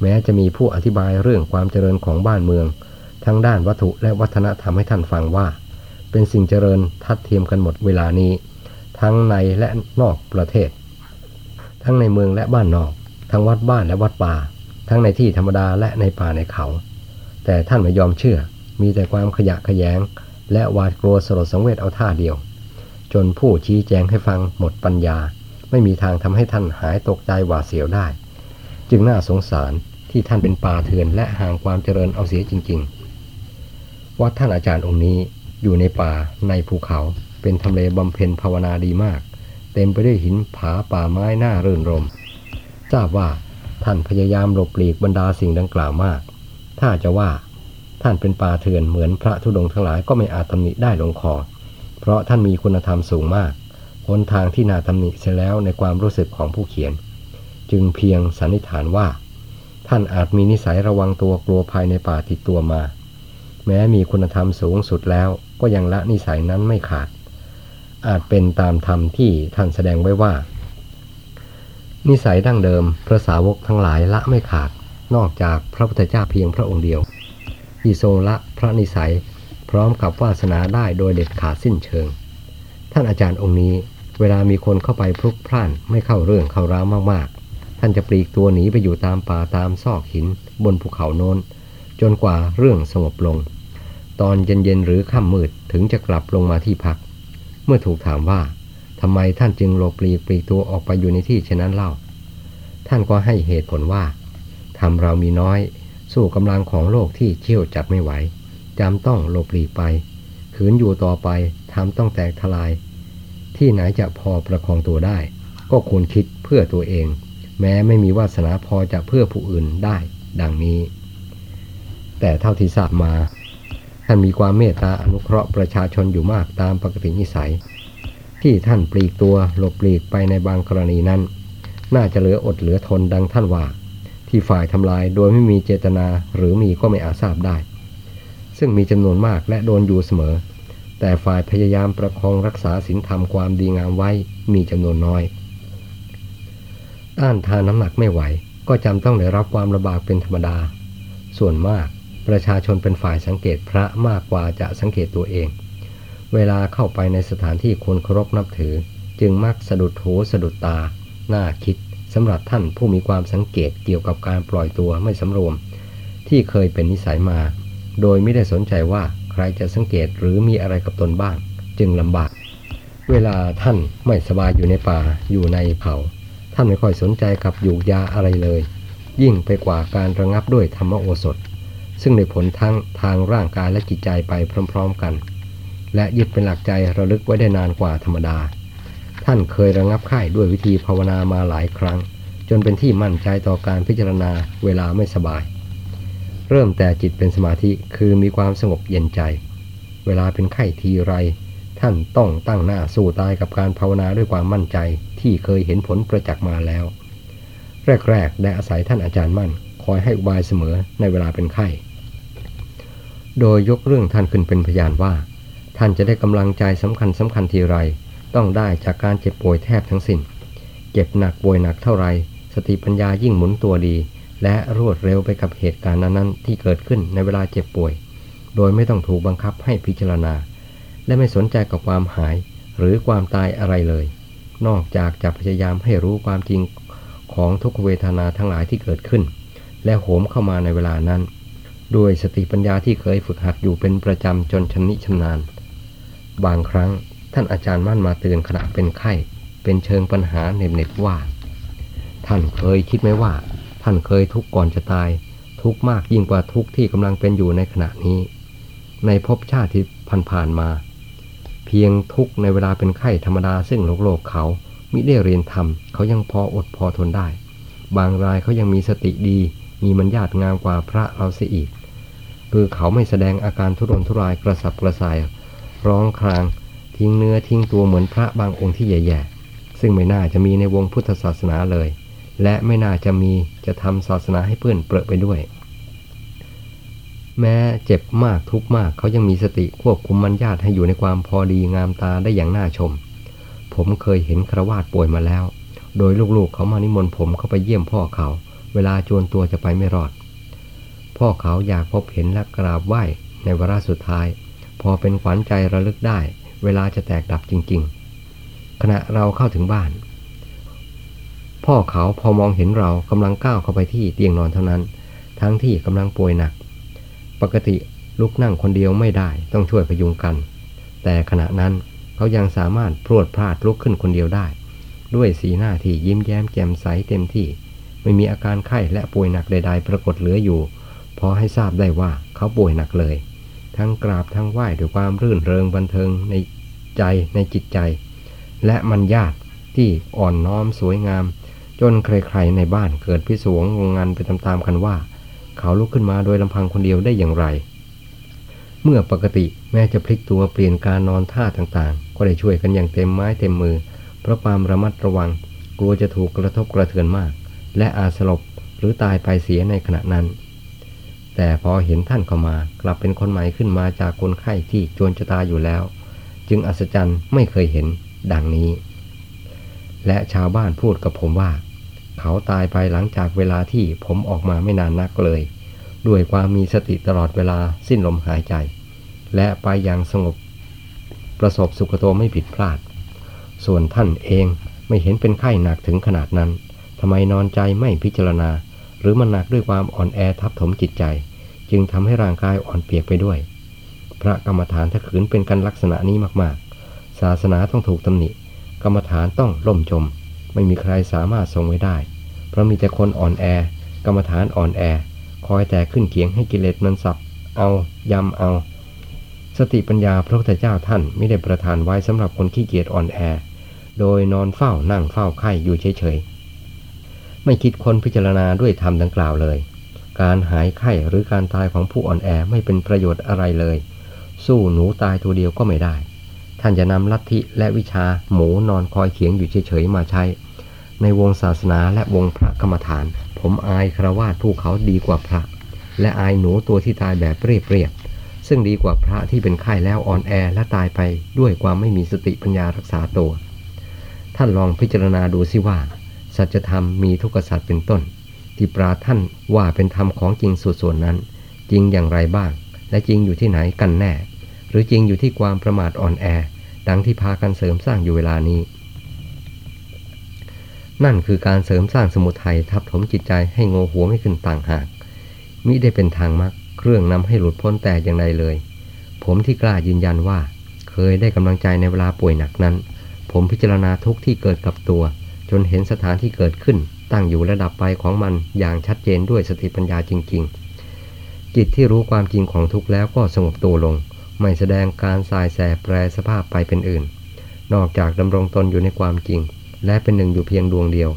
แม้จะมีผู้อธิบายเรื่องความเจริญของบ้านเมือง ทั้งด้านวัตถุและวัฒนธรรมให้ท่านฟังว่า เป็นสิ่งเจริญทัดเทียมกันหมดเวลานี้ ทั้งในและนอกประเทศ ทั้งในเมืองและบ้านนอก ทั้งวัดบ้านและวัดป่า ทั้งในที่ธรรมดาและในป่าในเขา แต่ท่านไม่ยอมเชื่อ มีแต่ความขยะขยง และหวาดกลัวสลดสังเวชเอาท่าเดียว จนผู้ชี้แจงให้ฟังหมดปัญญา ไม่มีทางทำให้ท่านหายตกใจหวาดเสียวได้ จึงน่าสงสารที่ท่านเป็นป่าเถื่อนและห่างความเจริญเอาเสียจริง ๆวัดท่านอาจารย์องค์นี้ อยู่ในป่าในภูเขา เป็นทำเลบำเพ็ญภาวนาดีมาก เต็มไปด้วยหินผาป่าไม้หน้าเรื่นรม ทราบว่าท่านพยายามหลบหลีกบรรดาสิ่งดังกล่าวมาก ถ้าจะว่าท่านเป็นป่าเถื่อนเหมือนพระธุดงค์ทั้งหลายก็ไม่อาจตำหนิได้ลงคอ เพราะท่านมีคุณธรรมสูงมากหนทางที่น่าตำหนิเสียแล้วในความรู้สึกของผู้เขียน จึงเพียงสันนิษฐานว่า ท่านอาจมีนิสัยระวังตัวกลัวภายในป่าติดตัวมา แม้มีคุณธรรมสูงสุดแล้ว ก็ยังละนิสัยนั้นไม่ขาด อาจเป็นตามธรรมที่ท่านแสดงไว้ว่า นิสัยดั้งเดิมพระสาวกทั้งหลายละไม่ขาด นอกจากพระพุทธเจ้าเพียงพระองค์เดียวที่ทรงละพระนิสัยพร้อมกับวาสนาได้โดยเด็ดขาดสิ้นเชิง ท่านอาจารย์องค์นี้เวลามีคนเข้าไปพลุกพล่านไม่เข้าเรื่องเข้าราวมากๆ ท่านจะปลีกตัวหนีไปอยู่ตามป่าตามซอกหินบนภูเขาโน้น จนกว่าเรื่องสงบลง ตอนเย็นๆหรือค่ำมืดถึงจะกลับลงมาที่พัก เมื่อถูกถามว่าทำไมท่านจึงหลบปลีกปลีกตัวออกไปอยู่ในที่เช่นนั้นเล่า ท่านก็ให้เหตุผลว่าทำเรามีน้อย สู้กำลังของโลกที่เชี่ยวจัดไม่ไหวจำต้องหลบปลีกไป ขืนอยู่ต่อไปทำต้องแตกทลาย ที่ไหนจะพอประคองตัวได้ ก็ควรคิดเพื่อตัวเอง แม้ไม่มีวาสนาพอจะเพื่อผู้อื่นได้ ดังนี้ แต่เท่าที่ทราบมา ท่านมีความเมตตาอนุเคราะห์ประชาชนอยู่มากตามปกตินิสัย ที่ท่านปลีกตัวหลบปลีกไปในบางกรณีนั้น น่าจะเหลืออดเหลือทนดังท่านว่า ที่ฝ่ายทำลายโดยไม่มีเจตนาหรือมีก็ไม่อาจทราบได้ ซึ่งมีจำนวนมากและโดนอยู่เสมอ แต่ฝ่ายพยายามประคองรักษาศีลธรรมความดีงามไว้มีจำนวนน้อยต้านทานน้ำหนักไม่ไหว ก็จำต้องได้รับความลำบากเป็นธรรมดา ส่วนมาก ประชาชนเป็นฝ่ายสังเกตพระมากกว่าจะสังเกตตัวเอง เวลาเข้าไปในสถานที่คนเคารพนับถือ จึงมักสะดุดหูสะดุดตา น่าคิดสำหรับท่านผู้มีความสังเกตเกี่ยวกับการปล่อยตัวไม่สำรวม ที่เคยเป็นนิสัยมา โดยไม่ได้สนใจว่าใครจะสังเกตหรือมีอะไรกับตนบ้าง จึงลำบาก เวลาท่านไม่สบายอยู่ในป่าอยู่ในเผาท่านไม่ค่อยสนใจกับยูกยาอะไรเลย ยิ่งไปกว่าการระงับด้วยธรรมโอสถ ซึ่งได้ผลทั้งทางร่างกายและจิตใจไปพร้อมๆกัน และยึดเป็นหลักใจระลึกไว้ได้นานกว่าธรรมดา ท่านเคยระงับไข้ด้วยวิธีภาวนามาหลายครั้ง จนเป็นที่มั่นใจต่อการพิจารณาเวลาไม่สบาย เริ่มแต่จิตเป็นสมาธิคือมีความสงบเย็นใจ เวลาเป็นไข้ทีไร ท่านต้องตั้งหน้าสู้ตายกับการภาวนาด้วยความมั่นใจที่เคยเห็นผลประจักษ์มาแล้ว แรกๆได้อาศัยท่านอาจารย์มั่นคอยให้อุบายเสมอในเวลาเป็นไข้ โดยยกเรื่องท่านขึ้นเป็นพยานว่า ท่านจะได้กำลังใจสำคัญสำคัญทีไร ต้องได้จากการเจ็บป่วยแทบทั้งสิน้น เจ็บหนักป่วยหนักเท่าไร สติปัญญายิ่งหมุนตัวดี และรวดเร็วไปกับเหตุการณ์นั้นๆ ที่เกิดขึ้นในเวลาเจ็บป่วย โดยไม่ต้องถูกบังคับให้พิจารณา และไม่สนใจกับความหายหรือความตายอะไรเลย นอกจากจะพยายามให้รู้ความจริงของทุกเวทนาทั้งหลายที่เกิดขึ้น และโหมเข้ามาในเวลานั้น ด้วยสติปัญญาที่เคยฝึกหัดอยู่เป็นประจำจนชำนิชำนาญ บางครั้งท่านอาจารย์มั่นมาเตือนขณะเป็นไข้ เป็นเชิงปัญหาเน็บๆว่า ท่านเคยคิดไหมว่า ท่านเคยทุกข์ก่อนจะตาย ทุกข์มากยิ่งกว่าทุกข์ที่กำลังเป็นอยู่ในขณะนี้ ในภพชาติที่ผ่านๆมา เพียงทุกข์ในเวลาเป็นไข้ธรรมดาซึ่งโลกโลกเขามิได้เรียนทำเขายังพออดพอทนได้ บางรายเขายังมีสติดี มีมัญญาตงามกว่าพระเราเสียอีก คือเขาไม่แสดงอาการทุรนทุรายกระสับกระส่าย ร้องครางทิ้งเนื้อทิ้งตัวเหมือนพระบางองค์ที่แย่ๆซึ่งไม่น่าจะมีในวงพุทธศาสนาเลย และไม่น่าจะมีจะทำศาสนาให้เพื่อนเปรอะไปด้วย แม้เจ็บมากทุกมากเขายังมีสติควบคุมมัญญาตให้อยู่ในความพอดีงามตาได้อย่างน่าชม ผมเคยเห็นครวาดป่วยมาแล้ว โดยลูกๆเขามานิมนต์ผมเข้าไปเยี่ยมพ่อเขา เวลาจวนตัวจะไปไม่รอด พ่อเขาอยากพบเห็นและกราบไหว้ในวาระสุดท้าย พอเป็นขวัญใจระลึกได้ เวลาจะแตกดับจริง ๆ ขณะเราเข้าถึงบ้าน พ่อเขาพอมองเห็นเรากำลังก้าวเข้าไปที่เตียงนอนเท่านั้น ทั้งที่กำลังป่วยหนัก ปกติลุกนั่งคนเดียวไม่ได้ต้องช่วยพยุงกัน แต่ขณะนั้นเขายังสามารถพรวดพลาดลุกขึ้นคนเดียวได้ ด้วยสีหน้าที่ยิ้มแย้มแจ่มใสเต็มที่ ไม่มีอาการไข้และป่วยหนักใด ๆ ปรากฏเหลืออยู่ พอให้ทราบได้ว่าเขาป่วยหนักเลย ทั้งกราบทั้งไหว้ด้วยความรื่นเริงบันเทิงในใจในจิตใจ และมันญาติที่อ่อนน้อมสวยงาม จนใครๆในบ้านเกิดพิศวงงงันไปตามๆกันว่า เขาลุกขึ้นมาโดยลำพังคนเดียวได้อย่างไร เมื่อปกติแม้จะพลิกตัวเปลี่ยนการนอนท่าต่างๆ ก็ได้ช่วยกันอย่างเต็มไม้เต็มมือ เพราะความระมัดระวัง กลัวจะถูกกระทบกระเทือนมาก และอาจสลบหรือตายไปเสียในขณะนั้น แต่พอเห็นท่านเข้ามา กลับเป็นคนใหม่ขึ้นมาจากคนไข้ที่จวนจะตายอยู่แล้ว จึงอัศจรรย์ไม่เคยเห็นดังนี้ และชาวบ้านพูดกับผมว่า เขาตายไปหลังจากเวลาที่ผมออกมาไม่นานนักเลย ด้วยความมีสติตลอดเวลาสิ้นลมหายใจ และไปอย่างสงบ ประสบสุขโตไม่ผิดพลาด ส่วนท่านเองไม่เห็นเป็นไข้หนักถึงขนาดนั้นทำไมนอนใจไม่พิจารณา หรือมันหนักด้วยความอ่อนแอทับถมจิตใจ จึงทำให้ร่างกายอ่อนเปียกไปด้วย พระกรรมฐานถ้าขืนเป็นกันลักษณะนี้มากๆ ศาสนาต้องถูกตำหนิ กรรมฐานต้องล่มจม ไม่มีใครสามารถทรงไว้ได้ เพราะมีแต่คนอ่อนแอ กรรมฐานอ่อนแอ คอยแต่ขึ้นเคียงให้กิเลสมันสับ เอายำเอา สติปัญญาพระพุทธเจ้าท่านไม่ได้ประทานไว้สำหรับคนขี้เกียจอ่อนแอ โดยนอนเฝ้านั่งเฝ้าไข่อยู่เฉยๆ ไม่คิดค้นพิจารณาด้วยธรรมดังกล่าวเลย การหายไข้หรือการตายของผู้อ่อนแอไม่เป็นประโยชน์อะไรเลย สู้หนูตายตัวเดียวก็ไม่ได้ ท่านจะนำลัทธิและวิชาหมูนอนคอยเขียงอยู่เฉยๆมาใช้ ในวงศาสนาและวงพระกรรมฐาน ผมอายครวาสผู้เขาดีกว่าพระ และอายหนูตัวที่ตายแบบเรียบๆซึ่งดีกว่าพระที่เป็นไข้แล้วอ่อนแอและตายไปด้วยความไม่มีสติปัญญารักษาตัว ท่านลองพิจารณาดูสิว่า สัจธรรมมีทุกขสัตว์เป็นต้น ที่ปราท่านว่าเป็นธรรมของจริงส่วนส่วนนั้น จริงอย่างไรบ้าง และจริงอยู่ที่ไหนกันแน่ หรือจริงอยู่ที่ความประมาทอ่อนแอ ดังที่พากันเสริมสร้างอยู่เวลานี้ นั่นคือการเสริมสร้างสมุทัยทับถมจิตใจให้โงหัวไม่ขึ้นต่างหากมิได้เป็นทางมรรคเครื่องนำให้หลุดพ้นแต่อย่างใดเลย ผมที่กล้ายืนยันว่า เคยได้กำลังใจในเวลาป่วยหนักนั้น ผมพิจารณาทุกที่เกิดกับตัว จนเห็นสถานที่เกิดขึ้น ตั้งอยู่ระดับไปของมันอย่างชัดเจนด้วยสติปัญญาจริง ๆ จิตที่รู้ความจริงของทุกแล้วก็สงบตัวลง ไม่แสดงการสายแสแปรสภาพไปเป็นอื่น นอกจากดำรงตนอยู่ในความจริง และเป็นหนึ่งอยู่เพียงดวงเดียว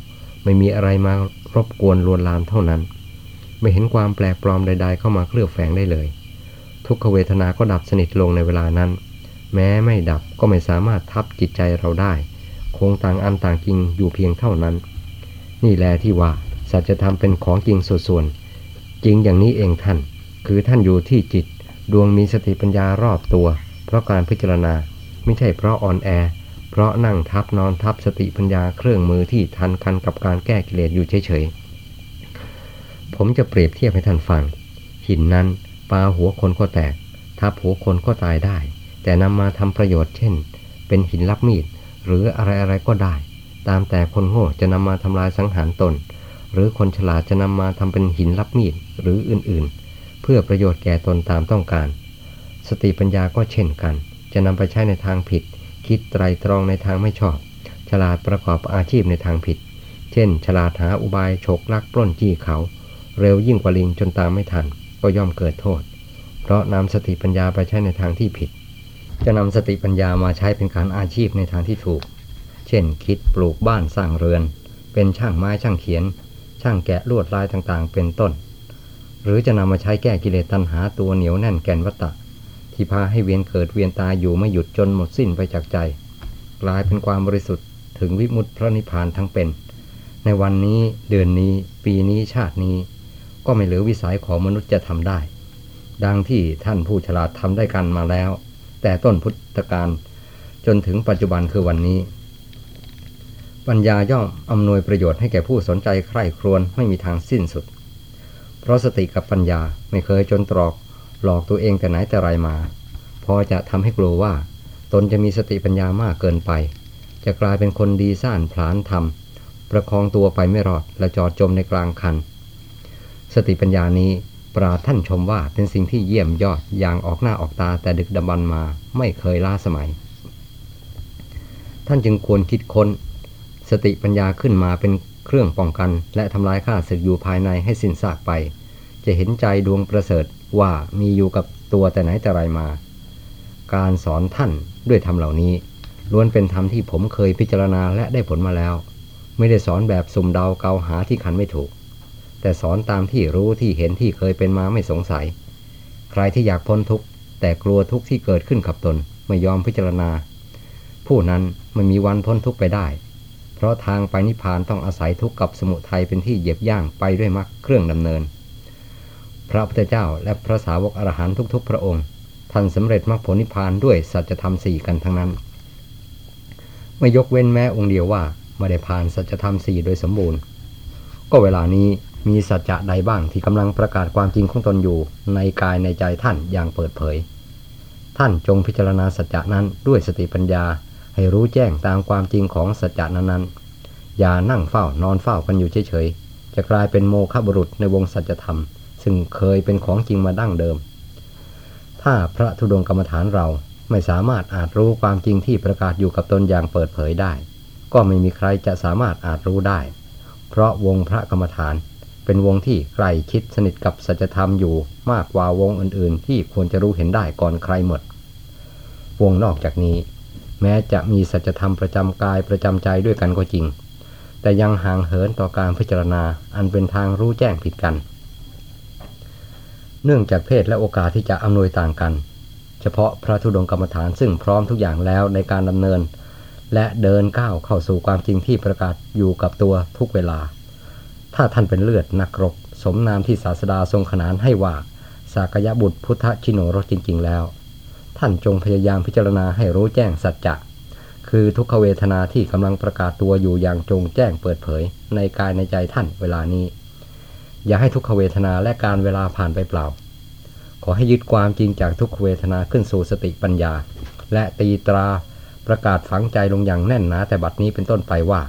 ไม่มีอะไรมารบกวนลวนลามเท่านั้น ไม่เห็นความแปลกปลอมใด ๆ เข้ามาเคลือบแฝงได้เลย ทุกขเวทนาก็ดับสนิทลงในเวลานั้น แม้ไม่ดับก็ไม่สามารถทับจิตใจเราได้ คงต่างอันต่างจริงอยู่เพียงเท่านั้น นี่แหละที่ว่าสัจธรรมเป็นของจริงส่วนๆจริงอย่างนี้เองท่าน คือท่านอยู่ที่จิต ดวงมีสติปัญญารอบตัว เพราะการพิจารณาไม่ใช่เพราะอ่อนแอ เพราะนั่งทับนอนทับสติปัญญาเครื่องมือที่ทันคันกับการแก้กิเลสอยู่เฉยๆผมจะเปรียบเทียบให้ท่านฟัง หินนั้นปาหัวคนก็แตก ทับหัวคนก็ตายได้ แต่นำมาทำประโยชน์เช่น เป็นหินรับมีด หรืออะไรๆก็ได้ ตามแต่คนโง่จะนำมาทำลายสังหารตน หรือคนฉลาดจะนำมาทำเป็นหินรับมีดหรืออื่นๆ เพื่อประโยชน์แก่ตนตามต้องการ สติปัญญาก็เช่นกันจจะนำไปใช้ในทางผิด คิดไตรตรองในทางไม่ชอบ ฉลาดประกอบอาชีพในทางผิด เช่น ฉลาดหาอุบายฉกลักปล้นจี้เขา เร็วยิ่งกว่าลิงจนตามไม่ทัน ก็ย่อมเกิดโทษ เพราะนำสติปัญญาไปใช้ในทางที่ผิด จะนำสติปัญญามาใช้เป็นการอาชีพในทางที่ถูก เช่น คิดปลูกบ้านสร้างเรือน เป็นช่างไม้ช่างเขียน ช่างแกะลวดลายต่างๆ เป็นต้น หรือจะนำมาใช้แก้กิเลสตัณหาตัวเหนียวแน่นแก่นวัตตะ ที่พาให้เวียนเกิดเวียนตายอยู่ไม่หยุดจนหมดสิ้นไปจากใจ กลายเป็นความบริสุทธิ์ถึงวิมุตติพระนิพพานทั้งเป็น ในวันนี้เดือนนี้ ปีนี้ชาตินี้ ก็ไม่เหลือวิสัยของมนุษย์จะทำได้ ดังที่ท่านผู้ฉลาดทำได้กันมาแล้ว แต่ต้นพุทธกาลจนถึงปัจจุบันคือวันนี้ ปัญญาย่อมอำนวยประโยชน์ให้แก่ผู้สนใจใคร่ครวญไม่มีทางสิ้นสุด เพราะสติกับปัญญาไม่เคยจนตรอกหลอกตัวเองแต่ไหนแต่ไรมา พอจะทำให้กลัวว่า ตนจะมีสติปัญญามากเกินไป จะกลายเป็นคนดีซ่านผลานทำประคองตัวไปไม่รอดและจอดจมในกลางคัน สติปัญญานี้ ปราท่านชมว่าเป็นสิ่งที่เยี่ยมยอดอย่างออกหน้าออกตาแต่ดึกดำบรรมาไม่เคยล้าสมัย ท่านจึงควรคิดค้น สติปัญญาขึ้นมาเป็นเครื่องป้องกัน และทำลายข้าศึกอยู่ภายในให้สิ้นซากไป จะเห็นใจดวงประเสริฐว่ามีอยู่กับตัวแต่ไหนแต่ไรมา การสอนท่านด้วยธรรมเหล่านี้ล้วนเป็นธรรมที่ผมเคยพิจารณาและได้ผลมาแล้ว ไม่ได้สอนแบบสุ่มเดาเกาหาที่คันไม่ถูก แต่สอนตามที่รู้ที่เห็นที่เคยเป็นมาไม่สงสัย ใครที่อยากพ้นทุกข์แต่กลัวทุกข์ที่เกิดขึ้นกับตนไม่ยอมพิจารณา ผู้นั้นไม่มีวันพ้นทุกข์ไปได้ เพราะทางไปนิพพานต้องอาศัยทุกข์กับสมุทัยเป็นที่เหยียบย่างไปด้วยมรรคเครื่องดำเนิน พระพุทธเจ้าและพระสาวกอรหันทุกๆ พระองค์ท่านสำเร็จมรรคผลนิพพานด้วยสัจธรรมสี่กันทั้งนั้น ไม่ยกเว้นแม้องค์เดียวว่าไม่ได้ผ่านสัจธรรมสี่โดยสมบูรณ์ ก็เวลานี้ มีสัจจะใดบ้างที่กำลังประกาศความจริงของตนอยู่ในกายในใจท่านอย่างเปิดเผย ท่านจงพิจารณาสัจจะนั้นด้วยสติปัญญาให้รู้แจ้งตามความจริงของสัจจะนั้นๆ อย่านั่งเฝ้านอนเฝ้ากันอยู่เฉยๆ จะกลายเป็นโมฆะบุรุษในวงสัจธรรม ซึ่งเคยเป็นของจริงมาดั้งเดิม ถ้าพระธุดงกรรมฐานเราไม่สามารถอาจรู้ความจริงที่ประกาศอยู่กับตนอย่างเปิดเผยได้ ก็ไม่มีใครจะสามารถอาจรู้ได้ เพราะวงพระกรรมฐาน เป็นวงที่ใกล้ชิดสนิทกับสัจธรรมอยู่มากกว่าวงอื่นๆ ที่ควรจะรู้เห็นได้ก่อนใครหมด วงนอกจากนี้ แม้จะมีสัจธรรมประจำกายประจำใจด้วยกันก็จริง แต่ยังห่างเหินต่อการพิจารณาอันเป็นทางรู้แจ้งผิดกัน เนื่องจากเพศและโอกาสที่จะอำนวยต่างกัน เฉพาะพระธุดงกรรมฐานซึ่งพร้อมทุกอย่างแล้วในการดำเนิน และเดินก้าวเข้าสู่ความจริงที่ประกาศอยู่กับตัวทุกเวลา ถ้าท่านเป็นเลือดนักรบ สมนามที่ศาสดาทรงขนานให้ว่าสากยบุตรพุทธชิโนรสจริง ๆ แล้ว ท่านจงพยายามพิจารณาให้รู้แจ้งสัจจะคือทุกขเวทนาที่กำลังประกาศตัวอยู่อย่างจงแจ้งเปิดเผย ในกายในใจท่านเวลานี้ อย่าให้ทุกขเวทนาและการเวลาผ่านไปเปล่า ขอให้ยึดความจริงจากทุกขเวทนาขึ้นสู่สติปัญญา และตีตราประกาศฝังใจลงอย่างแน่นหนาแต่บัดนี้เป็นต้นไปว่า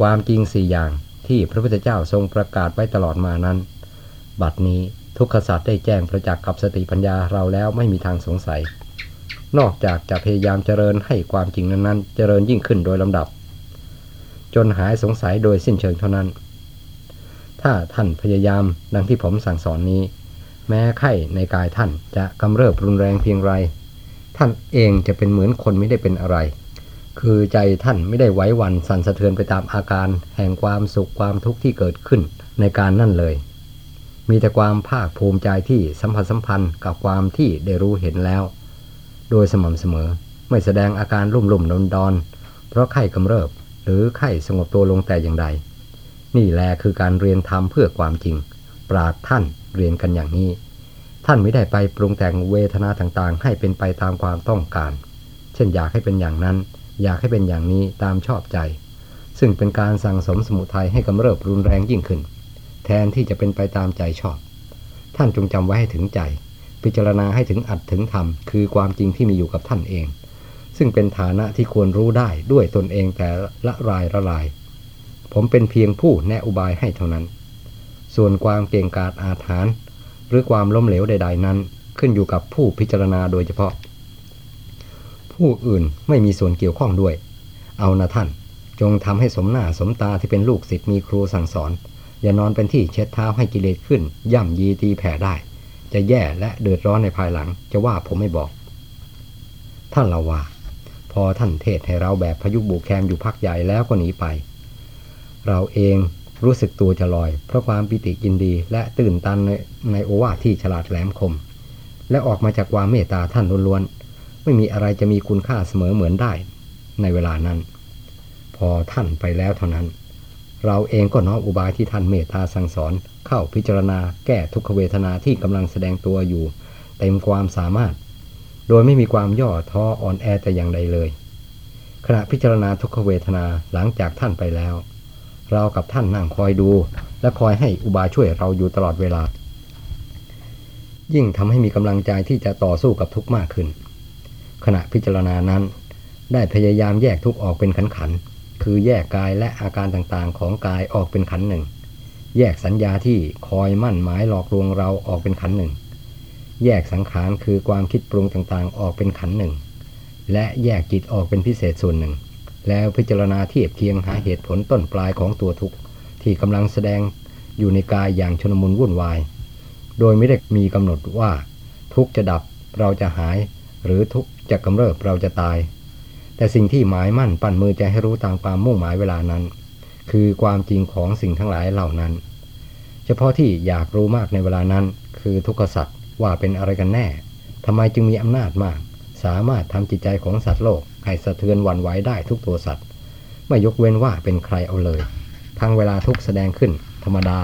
ความจริงสี่อย่าง ที่พระพุทธเจ้าทรงประกาศไว้ตลอดมานั้น บัดนี้ทุกขศาสตว์ได้แจ้งประจักษ์กับสติปัญญาเราแล้วไม่มีทางสงสัย นอกจากจะพยายามเจริญให้ความจริงนั้นๆ เจริญยิ่งขึ้นโดยลำดับ จนหายสงสัยโดยสิ้นเชิงเท่านั้น ถ้าท่านพยายามดังที่ผมสั่งสอนนี้ แม้ไข้ในกายท่านจะกำเริบรุนแรงเพียงไร ท่านเองจะเป็นเหมือนคนไม่ได้เป็นอะไร คือใจท่านไม่ได้ไหววันสั่นสะเทือนไปตามอาการแห่งความสุขความทุกข์ที่เกิดขึ้นในการนั่นเลย มีแต่ความภาคภูมิใจที่สัมผัสสัมพันธ์กับความที่ได้รู้เห็นแล้ว โดยสม่ำเสมอไม่แสดงอาการรุ่มรุ่มดอนดอนเพราะไข้กำเริบหรือไข้สงบตัวลงแต่อย่างใด นี่แหละคือการเรียนธรรมเพื่อความจริง ปราดท่านเรียนกันอย่างนี้ ท่านไม่ได้ไปปรุงแต่งเวทนาต่างๆ ให้เป็นไปตามความต้องการ เช่นอยากให้เป็นอย่างนั้น อยากให้เป็นอย่างนี้ตามชอบใจ ซึ่งเป็นการสั่งสมสมุทัยให้กำเริบรุนแรงยิ่งขึ้น แทนที่จะเป็นไปตามใจชอบ ท่านจงจำไว้ให้ถึงใจ พิจารณาให้ถึงอัดถึงธรรม คือความจริงที่มีอยู่กับท่านเอง ซึ่งเป็นฐานะที่ควรรู้ได้ด้วยตนเองแต่ละรายละลาย ผมเป็นเพียงผู้แนะอุบายให้เท่านั้น ส่วนความเก่งกาจอาถรรพ์หรือความล้มเหลวใด ๆ นั้น ขึ้นอยู่กับผู้พิจารณาโดยเฉพาะ ผู้อื่นไม่มีส่วนเกี่ยวข้องด้วย เอานะท่าน จงทำให้สมหน้าสมตาที่เป็นลูกศิษย์มีครูสั่งสอน อย่านอนเป็นที่เช็ดเท้าให้กิเลสขึ้น ย่ำยีตีแผ่ได้ จะแย่และเดือดร้อนในภายหลัง จะว่าผมไม่บอก ท่านเราว่า พอท่านเทศให้เราแบบพยุบุแคมอยู่พักใหญ่แล้วก็หนีไป เราเองรู้สึกตัวจะลอย เพราะความปิติยินดีและตื่นตันในในโอวาทที่ฉลาดแหลมคม และออกมาจากความเมตตาท่านล้วนๆ ไม่มีอะไรจะมีคุณค่าเสมอเหมือนได้ ในเวลานั้น พอท่านไปแล้วเท่านั้น เราเองก็น้อมอุบายที่ท่านเมตตาสั่งสอน เข้าพิจารณาแก้ทุกขเวทนาที่กำลังแสดงตัวอยู่ เต็มความสามารถ โดยไม่มีความย่อท้ออ่อนแอแต่อย่างใดเลย ขณะพิจารณาทุกขเวทนาหลังจากท่านไปแล้ว เรากับท่านนั่งคอยดู และคอยให้อุบายช่วยเราอยู่ตลอดเวลา ยิ่งทำให้มีกำลังใจที่จะต่อสู้กับทุกข์มากขึ้น ขณะพิจารณานั้น ได้พยายามแยกทุกข์ออกเป็นขันขันคือแยกกายและอาการต่างๆ ของกายออกเป็นขันหนึ่ง แยกสัญญาที่คอยมั่นหมายหลอกลวงเราออกเป็นขันหนึ่ง แยกสังขารคือความคิดปรุงต่างๆ ออกเป็นขันหนึ่ง และแยกจิตออกเป็นพิเศษส่วนหนึ่ง แล้วพิจารณาเทียบเคียงหาเหตุผลต้นปลายของตัวทุกข์ที่กำลังแสดงอยู่ในกายอย่างชนมุนวุ่นวาย โดยไม่ได้มีกำหนดว่า ทุกข์จะดับเราจะหาย หรือทุก จะกำเริบเราจะตาย แต่สิ่งที่หมายมั่นปั่นมือใจให้รู้ตามความมุ่งหมายเวลานั้น คือความจริงของสิ่งทั้งหลายเหล่านั้น เฉพาะที่อยากรู้มากในเวลานั้น คือทุกขสัตว์ว่าเป็นอะไรกันแน่ทำไมจึงมีอำนาจมาก สามารถทำจิตใจของสัตว์โลก ให้สะเทือนหวั่นไหวได้ทุกตัวสัตว์ ไม่ยกเว้นว่าเป็นใครเอาเลย ทั้งเวลาทุกแสดงขึ้น ธรรมดา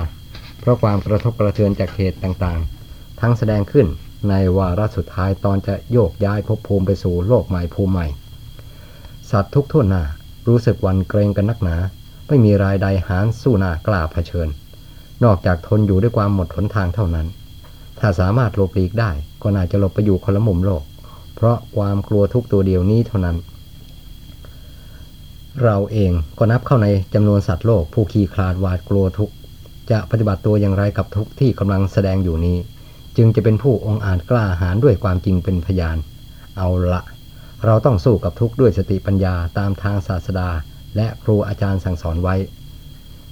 เพราะความกระทบกระเทือนจากเหตุต่างๆ ทั้งแสดงขึ้น ในวาระสุดท้ายตอนจะโยกย้ายภพภูมิไปสู่โลกใหม่ภูมิใหม่ สัตว์ทุกทั่วหน้ารู้สึกวันเกรงกันนักหนา ไม่มีรายใดหานสู้หน้ากล้าเผชิญ นอกจากทนอยู่ด้วยความหมดหนทางเท่านั้น ถ้าสามารถหลบหลีกได้ก็น่าจะหลบไปอยู่คนละมุมโลก เพราะความกลัวทุกตัวเดียวนี้เท่านั้น เราเองก็นับเข้าในจำนวนสัตว์โลกผู้ขี้คลาดหวาดกลัวทุกจะปฏิบัติตัวอย่างไรกับทุกที่กำลังแสดงอยู่นี้ จึงจะเป็นผู้องอาจกล้าหาญด้วยความจริงเป็นพยาน เอาละเราต้องสู้กับทุกข์ด้วยสติปัญญาตามทางศาสดา และครูอาจารย์สั่งสอนไว้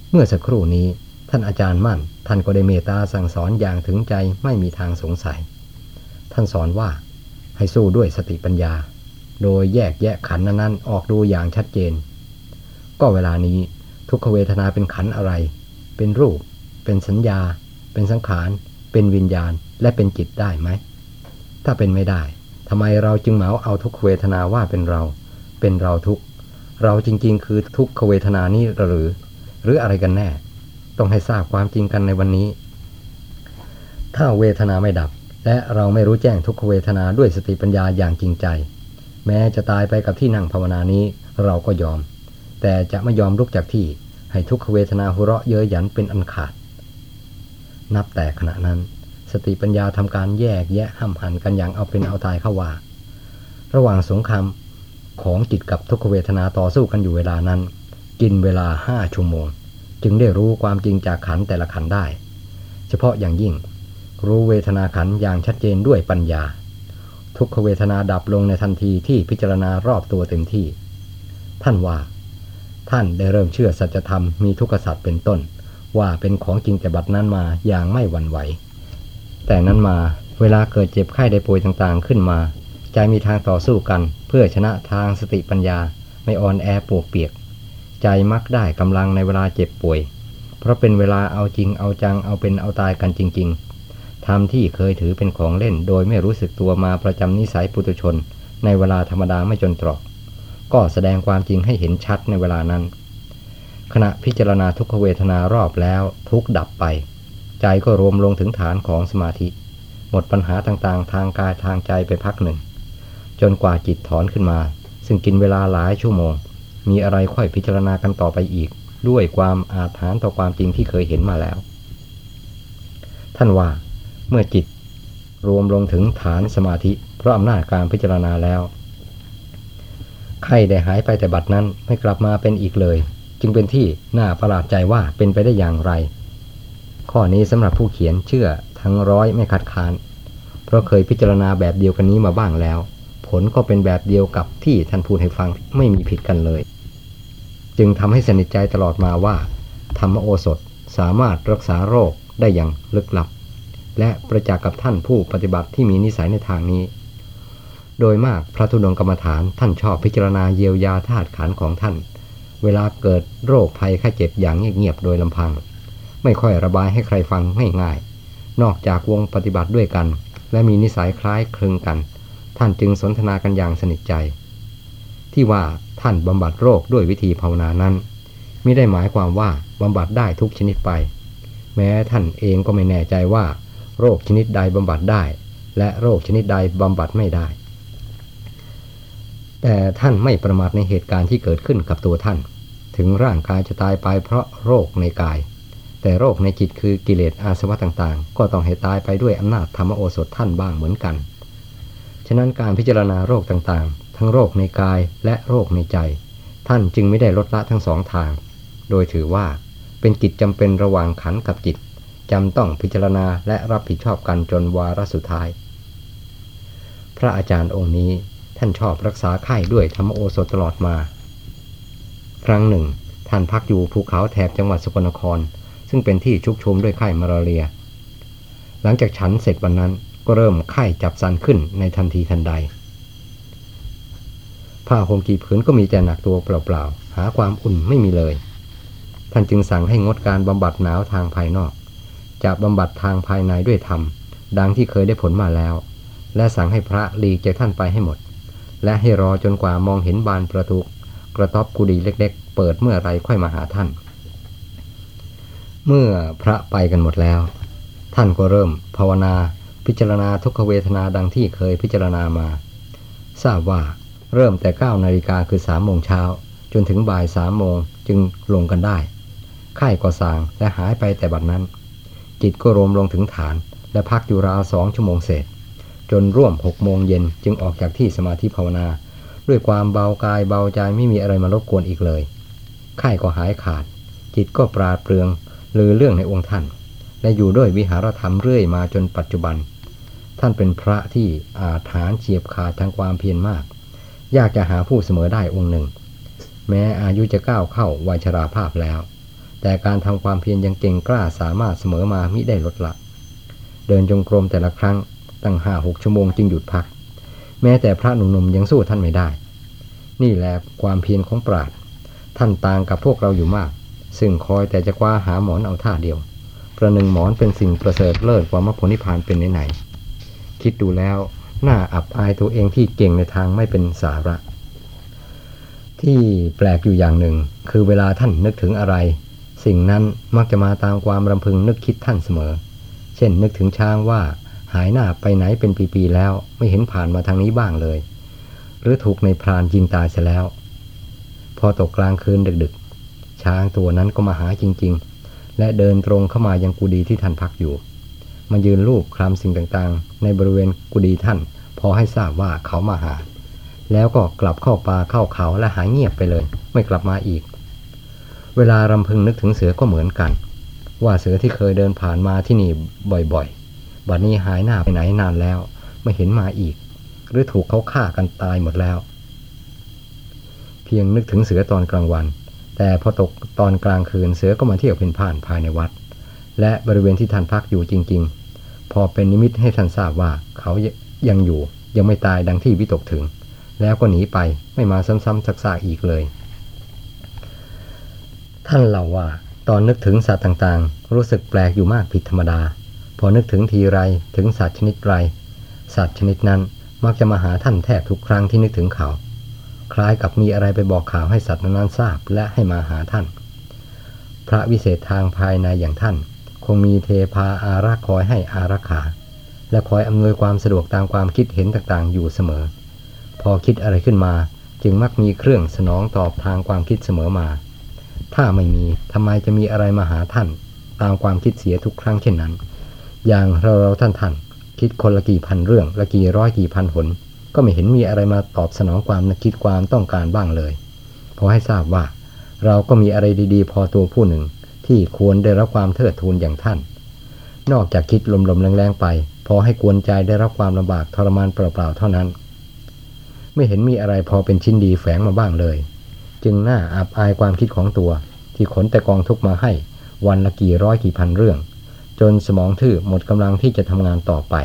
เมื่อสักครู่นี้ท่านอาจารย์มั่น ท่านก็ได้เมตตาสั่งสอนอย่างถึงใจไม่มีทางสงสัย ท่านสอนว่า ให้สู้ด้วยสติปัญญา โดยแยกแยะขันนั้นๆออกดูอย่างชัดเจน ก็เวลานี้ทุกขเวทนาเป็นขันอะไร เป็นรูป เป็นสัญญา เป็นสังขาร เป็นวิญญาณและเป็นจิตได้ไหม ถ้าเป็นไม่ได้ทำไมเราจึงเหมาเอาทุกขเวทนาว่าเป็นเรา เป็นเราทุกเราจริงๆ คือทุกขเวทนานี้หรือ หรืออะไรกันแน่ ต้องให้ทราบความจริงกันในวันนี้ ถ้าเวทนาไม่ดับ และเราไม่รู้แจ้งทุกขเวทนาด้วยสติปัญญาอย่างจริงใจ แม้จะตายไปกับที่นั่งภาวนานี้เราก็ยอม แต่จะไม่ยอมลุกจากที่ให้ทุกขเวทนาหุเราะเย้ยหยันเป็นอันขาด นับแต่ขณะนั้น สติปัญญาทำการแยกแยะห้ามหันกันอย่างเอาเป็นเอาตายเข้าว่า ระหว่างสงครามของจิตกับทุกขเวทนาต่อสู้กันอยู่เวลานั้น กินเวลาห้าชั่วโมง จึงได้รู้ความจริงจากขันแต่ละขันได้ เฉพาะอย่างยิ่ง รู้เวทนาขันอย่างชัดเจนด้วยปัญญา ทุกขเวทนาดับลงในทันทีที่พิจารณารอบตัวเต็มที่ ท่านว่า ท่านได้เริ่มเชื่อสัจธรรมมีทุกขสัตว์เป็นต้น ว่าเป็นของจริงแต่บัดนั้นมาอย่างไม่หวั่นไหว แต่นั้นมาเวลาเกิดเจ็บไข้ได้ป่วยต่างๆขึ้นมา ใจมีทางต่อสู้กัน เพื่อชนะทางสติปัญญาไม่อ่อนแอปวกเปียก ใจมักได้กำลังในเวลาเจ็บป่วย เพราะเป็นเวลาเอาจริงเอาจังเอาเป็นเอาตายกันจริง ๆทำที่เคยถือเป็นของเล่น โดยไม่รู้สึกตัวมาประจำนิสัยปุถุชน ในเวลาธรรมดาไม่จนตรอก ก็แสดงความจริงให้เห็นชัดในเวลานั้น ขณะพิจารณาทุกขเวทนารอบแล้วทุกดับไป ใจก็รวมลงถึงฐานของสมาธิ หมดปัญหาต่างๆ ทางกายทางใจไปพักหนึ่ง จนกว่าจิตถอนขึ้นมา ซึ่งกินเวลาหลายชั่วโมง มีอะไรค่อยพิจารณากันต่อไปอีก ด้วยความอาถรรพ์ต่อความจริงที่เคยเห็นมาแล้ว ท่านว่าเมื่อจิตรวมลงถึงฐานสมาธิเพราะอำนาจการพิจารณาแล้วไข้ได้หายไปแต่บัดนั้นไม่กลับมาเป็นอีกเลย จึงเป็นที่น่าประหลาดใจว่าเป็นไปได้อย่างไร ข้อนี้สำหรับผู้เขียนเชื่อทั้งร้อยไม่คัดค้าน เพราะเคยพิจารณาแบบเดียวกันนี้มาบ้างแล้ว ผลก็เป็นแบบเดียวกับที่ท่านพูดให้ฟังไม่มีผิดกันเลย จึงทำให้สนิทใจตลอดมาว่า ธรรมโอสถสามารถรักษาโรคได้อย่างลึกลับ และประจักษ์กับท่านผู้ปฏิบัติที่มีนิสัยในทางนี้ โดยมากพระธุดงกรรมฐานท่านชอบพิจารณาเยียวยาธาตุขันของท่าน เวลาเกิดโรคภัยไข้เจ็บอย่างเงียบๆโดยลำพัง ไม่ค่อยระบายให้ใครฟังง่ายๆนอกจากวงปฏิบัติด้วยกัน และมีนิสัยคล้ายคลึงกัน ท่านจึงสนทนากันอย่างสนิทใจ ที่ว่าท่านบำบัดโรคด้วยวิธีภาวนานั้นไม่ได้หมายความว่าบำบัดได้ทุกชนิดไป แม้ท่านเองก็ไม่แน่ใจว่า โรคชนิดใดบำบัดได้ และโรคชนิดใดบำบัดไม่ได้ แต่ท่านไม่ประมาทในเหตุการณ์ที่เกิดขึ้นกับตัวท่าน ถึงร่างกายจะตายไปเพราะโรคในกาย แต่โรคในจิตคือกิเลสอาสวะต่างๆ ก็ต้องให้ตายไปด้วยอำนาจธรรมโอสถท่านบ้างเหมือนกัน ฉะนั้นการพิจารณาโรคต่างๆ ทั้งโรคในกายและโรคในใจ ท่านจึงไม่ได้ลดละทั้งสองทาง โดยถือว่าเป็นกิจจำเป็นระหว่างขันกับจิตจำต้องพิจารณาและรับผิดชอบกันจนวาระสุดท้าย พระอาจารย์องค์นี้ ท่านชอบรักษาไข้ด้วยธรรมโอสถตลอดมา ครั้งหนึ่ง ท่านพักอยู่ภูเขาแถบจังหวัดสกลนคร ซึ่งเป็นที่ชุกชุมด้วยไข้มาลาเรีย หลังจากฉันเสร็จวันนั้นก็เริ่มไข้จับสันขึ้นในทันทีทันใด ผ้าห่มกี่ผืนก็มีแต่หนักตัวเปล่าๆ หาความอุ่นไม่มีเลย ท่านจึงสั่งให้งดการบำบัดหนาวทางภายนอก จะบำบัดทางภายในด้วยธรรม ดังที่เคยได้ผลมาแล้ว และสั่งให้พระลีกจากท่านไปให้หมด และให้รอจนกว่ามองเห็นบานประตูกระต๊อบกุฏิเล็ก ๆ เปิดเมื่อไรค่อยมาหาท่าน เมื่อพระไปกันหมดแล้ว ท่านก็เริ่มภาวนาพิจารณาทุกขเวทนาดังที่เคยพิจารณามา ทราบว่าเริ่มแต่9นาฬิกาคือ3โมงเช้า จนถึงบ่ายสามโมงจึงลงกันได้ไข้ก็สางและหายไปแต่บัดนั้น จิตก็รวมลงถึงฐาน และพักอยู่ราวสองชั่วโมงเศษ จนร่วมหกโมงเย็นจึงออกจากที่สมาธิภาวนา ด้วยความเบากายเบาใจไม่มีอะไรมารบกวนอีกเลยไข้ก็หายขาด จิตก็ปราดเปรืองลือเรื่องในองค์ท่าน และอยู่ด้วยวิหารธรรมเรื่อยมาจนปัจจุบัน ท่านเป็นพระที่อาถานเฉียบขาดทางความเพียรมาก ยากจะหาผู้เสมอได้องค์หนึ่ง แม้อายุจะก้าวเข้าวัยชราภาพแล้ว แต่การทำความเพียรยังเก่งกล้าสามารถเสมอมามิได้ลดละ เดินจงกรมแต่ละครั้ง ตั้งห้าหกชั่วโมงจึงหยุดพัก แม้แต่พระหนุ่มๆยังสู้ท่านไม่ได้ นี่แหละความเพียรของปราดท่านต่างกับพวกเราอยู่มาก ซึ่งคอยแต่จะคว้าหาหมอนเอาท่าเดียว ประหนึ่งหมอนเป็นสิ่งประเสริฐเลิศกว่ามรรคผลนิพพานเป็นไหนๆคิดดูแล้วน่าอับอายตัวเองที่เก่งในทางไม่เป็นสาระ ที่แปลกอยู่อย่างหนึ่ง คือเวลาท่านนึกถึงอะไร สิ่งนั้นมักจะมาตามความรำพึงนึกคิดท่านเสมอ เช่นนึกถึงช้างว่า หายหน้าไปไหนเป็นปีๆแล้วไม่เห็นผ่านมาทางนี้บ้างเลย หรือถูกในพรานยิงตายเสียแล้ว พอตกกลางคืนดึกๆ ช้างตัวนั้นก็มาหาจริง ๆ และเดินตรงเข้ามายังกุฏิที่ท่านพักอยู่มายืนลูบคลำสิ่งต่างๆ ในบริเวณกุฏิท่าน พอให้ทราบว่าเขามาหา แล้วก็กลับเข้าป่าเข้าเขาและหายเงียบไปเลย ไม่กลับมาอีก เวลารำพึงนึกถึงเสือก็เหมือนกัน ว่าเสือที่เคยเดินผ่านมาที่นี่บ่อยๆ บัดนี้หายหน้าไปไหนนานแล้ว ไม่เห็นมาอีก หรือถูกเขาฆ่ากันตายหมดแล้ว เพียงนึกถึงเสือตอนกลางวัน แต่พอตกตอนกลางคืนเสือก็มาเที่ยวเป็นผ่านภายในวัด และบริเวณที่ท่านพักอยู่จริง ๆ พอเป็นนิมิตให้ท่านทราบว่าเขายังอยู่ยังไม่ตายดังที่วิตกถึง แล้วก็หนีไปไม่มาซ้ำๆซักๆอีกเลย ท่านเล่าว่าตอนนึกถึงสัตว์ต่างๆ รู้สึกแปลกอยู่มากผิดธรรมดา พอนึกถึงทีไรถึงสัตว์ชนิดไร สัตว์ชนิดนั้นมักจะมาหาท่านแทบทุกครั้งที่นึกถึงเขา คล้ายกับมีอะไรไปบอกข่าวให้สัตว์นั้นทราบและให้มาหาท่าน พระวิเศษทางภายในอย่างท่าน คงมีเทพาอารักคอยให้อารักขา และคอยอำนวยความสะดวกตามความคิดเห็นต่างๆ อยู่เสมอ พอคิดอะไรขึ้นมาจึงมักมีเครื่องสนองตอบทางความคิดเสมอมา ถ้าไม่มีทำไมจะมีอะไรมาหาท่าน ตามความคิดเสียทุกครั้งเช่นนั้น อย่างเราเราท่านท่านคิดคนละกี่พันเรื่องละกี่ร้อยกี่พันหน ก็ไม่เห็นมีอะไรมาตอบสนองความนึกคิดความต้องการบ้างเลยพอให้ทราบว่า เราก็มีอะไรดีๆ พอตัวผู้หนึ่ง ที่ควรได้รับความเทิดทูนอย่างท่าน นอกจากคิดลมๆแรงๆไป พอให้กวนใจได้รับความลำบากทรมานเปล่าๆเท่านั้น ไม่เห็นมีอะไรพอเป็นชิ้นดีแฝงมาบ้างเลย จึงน่าอับอายความคิดของตัว ที่ขนแต่กองทุกมาให้ วันละกี่ร้อยกี่พันเรื่อง จนสมองทื่อหมดกำลังที่จะทำงานต่อไป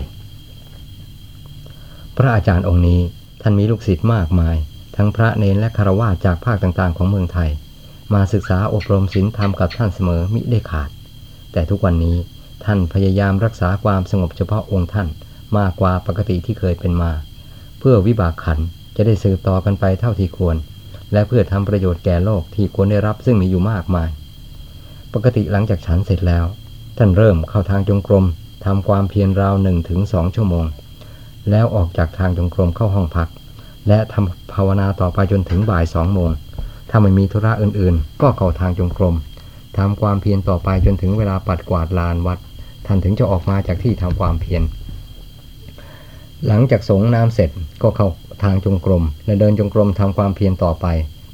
พระอาจารย์องค์นี้ท่านมีลูกศิษย์มากมาย ทั้งพระเนนและคารวะจากภาคต่างๆ ของเมืองไทย มาศึกษาอบรมศีลธรรมกับท่านเสมอมิได้ขาด แต่ทุกวันนี้ท่านพยายามรักษาความสงบเฉพาะองค์ท่านมากกว่าปกติที่เคยเป็นมา เพื่อวิบากขันจะได้สืบต่อกันไปเท่าที่ควร และเพื่อทำประโยชน์แก่โลกที่ควรได้รับซึ่งมีอยู่มากมาย ปกติหลังจากฉันเสร็จแล้ว ท่านเริ่มเข้าทางจงกรมทำความเพียรราวหนึ่งถึงสองชั่วโมง แล้วออกจากทางจงกรมเข้าห้องพัก และทำภาวนาต่อไปจนถึงบ่ายสองโมง ถ้าไม่มีธุระอื่นๆ ก็เข้าทางจงกรมทำความเพียรต่อไปจนถึงเวลาปัดกวาดลานวัด ท่านถึงจะออกมาจากที่ทำความเพียร หลังจากสงน้ำเสร็จก็เข้าทางจงกรมและเดินจงกรมทำความเพียรต่อไป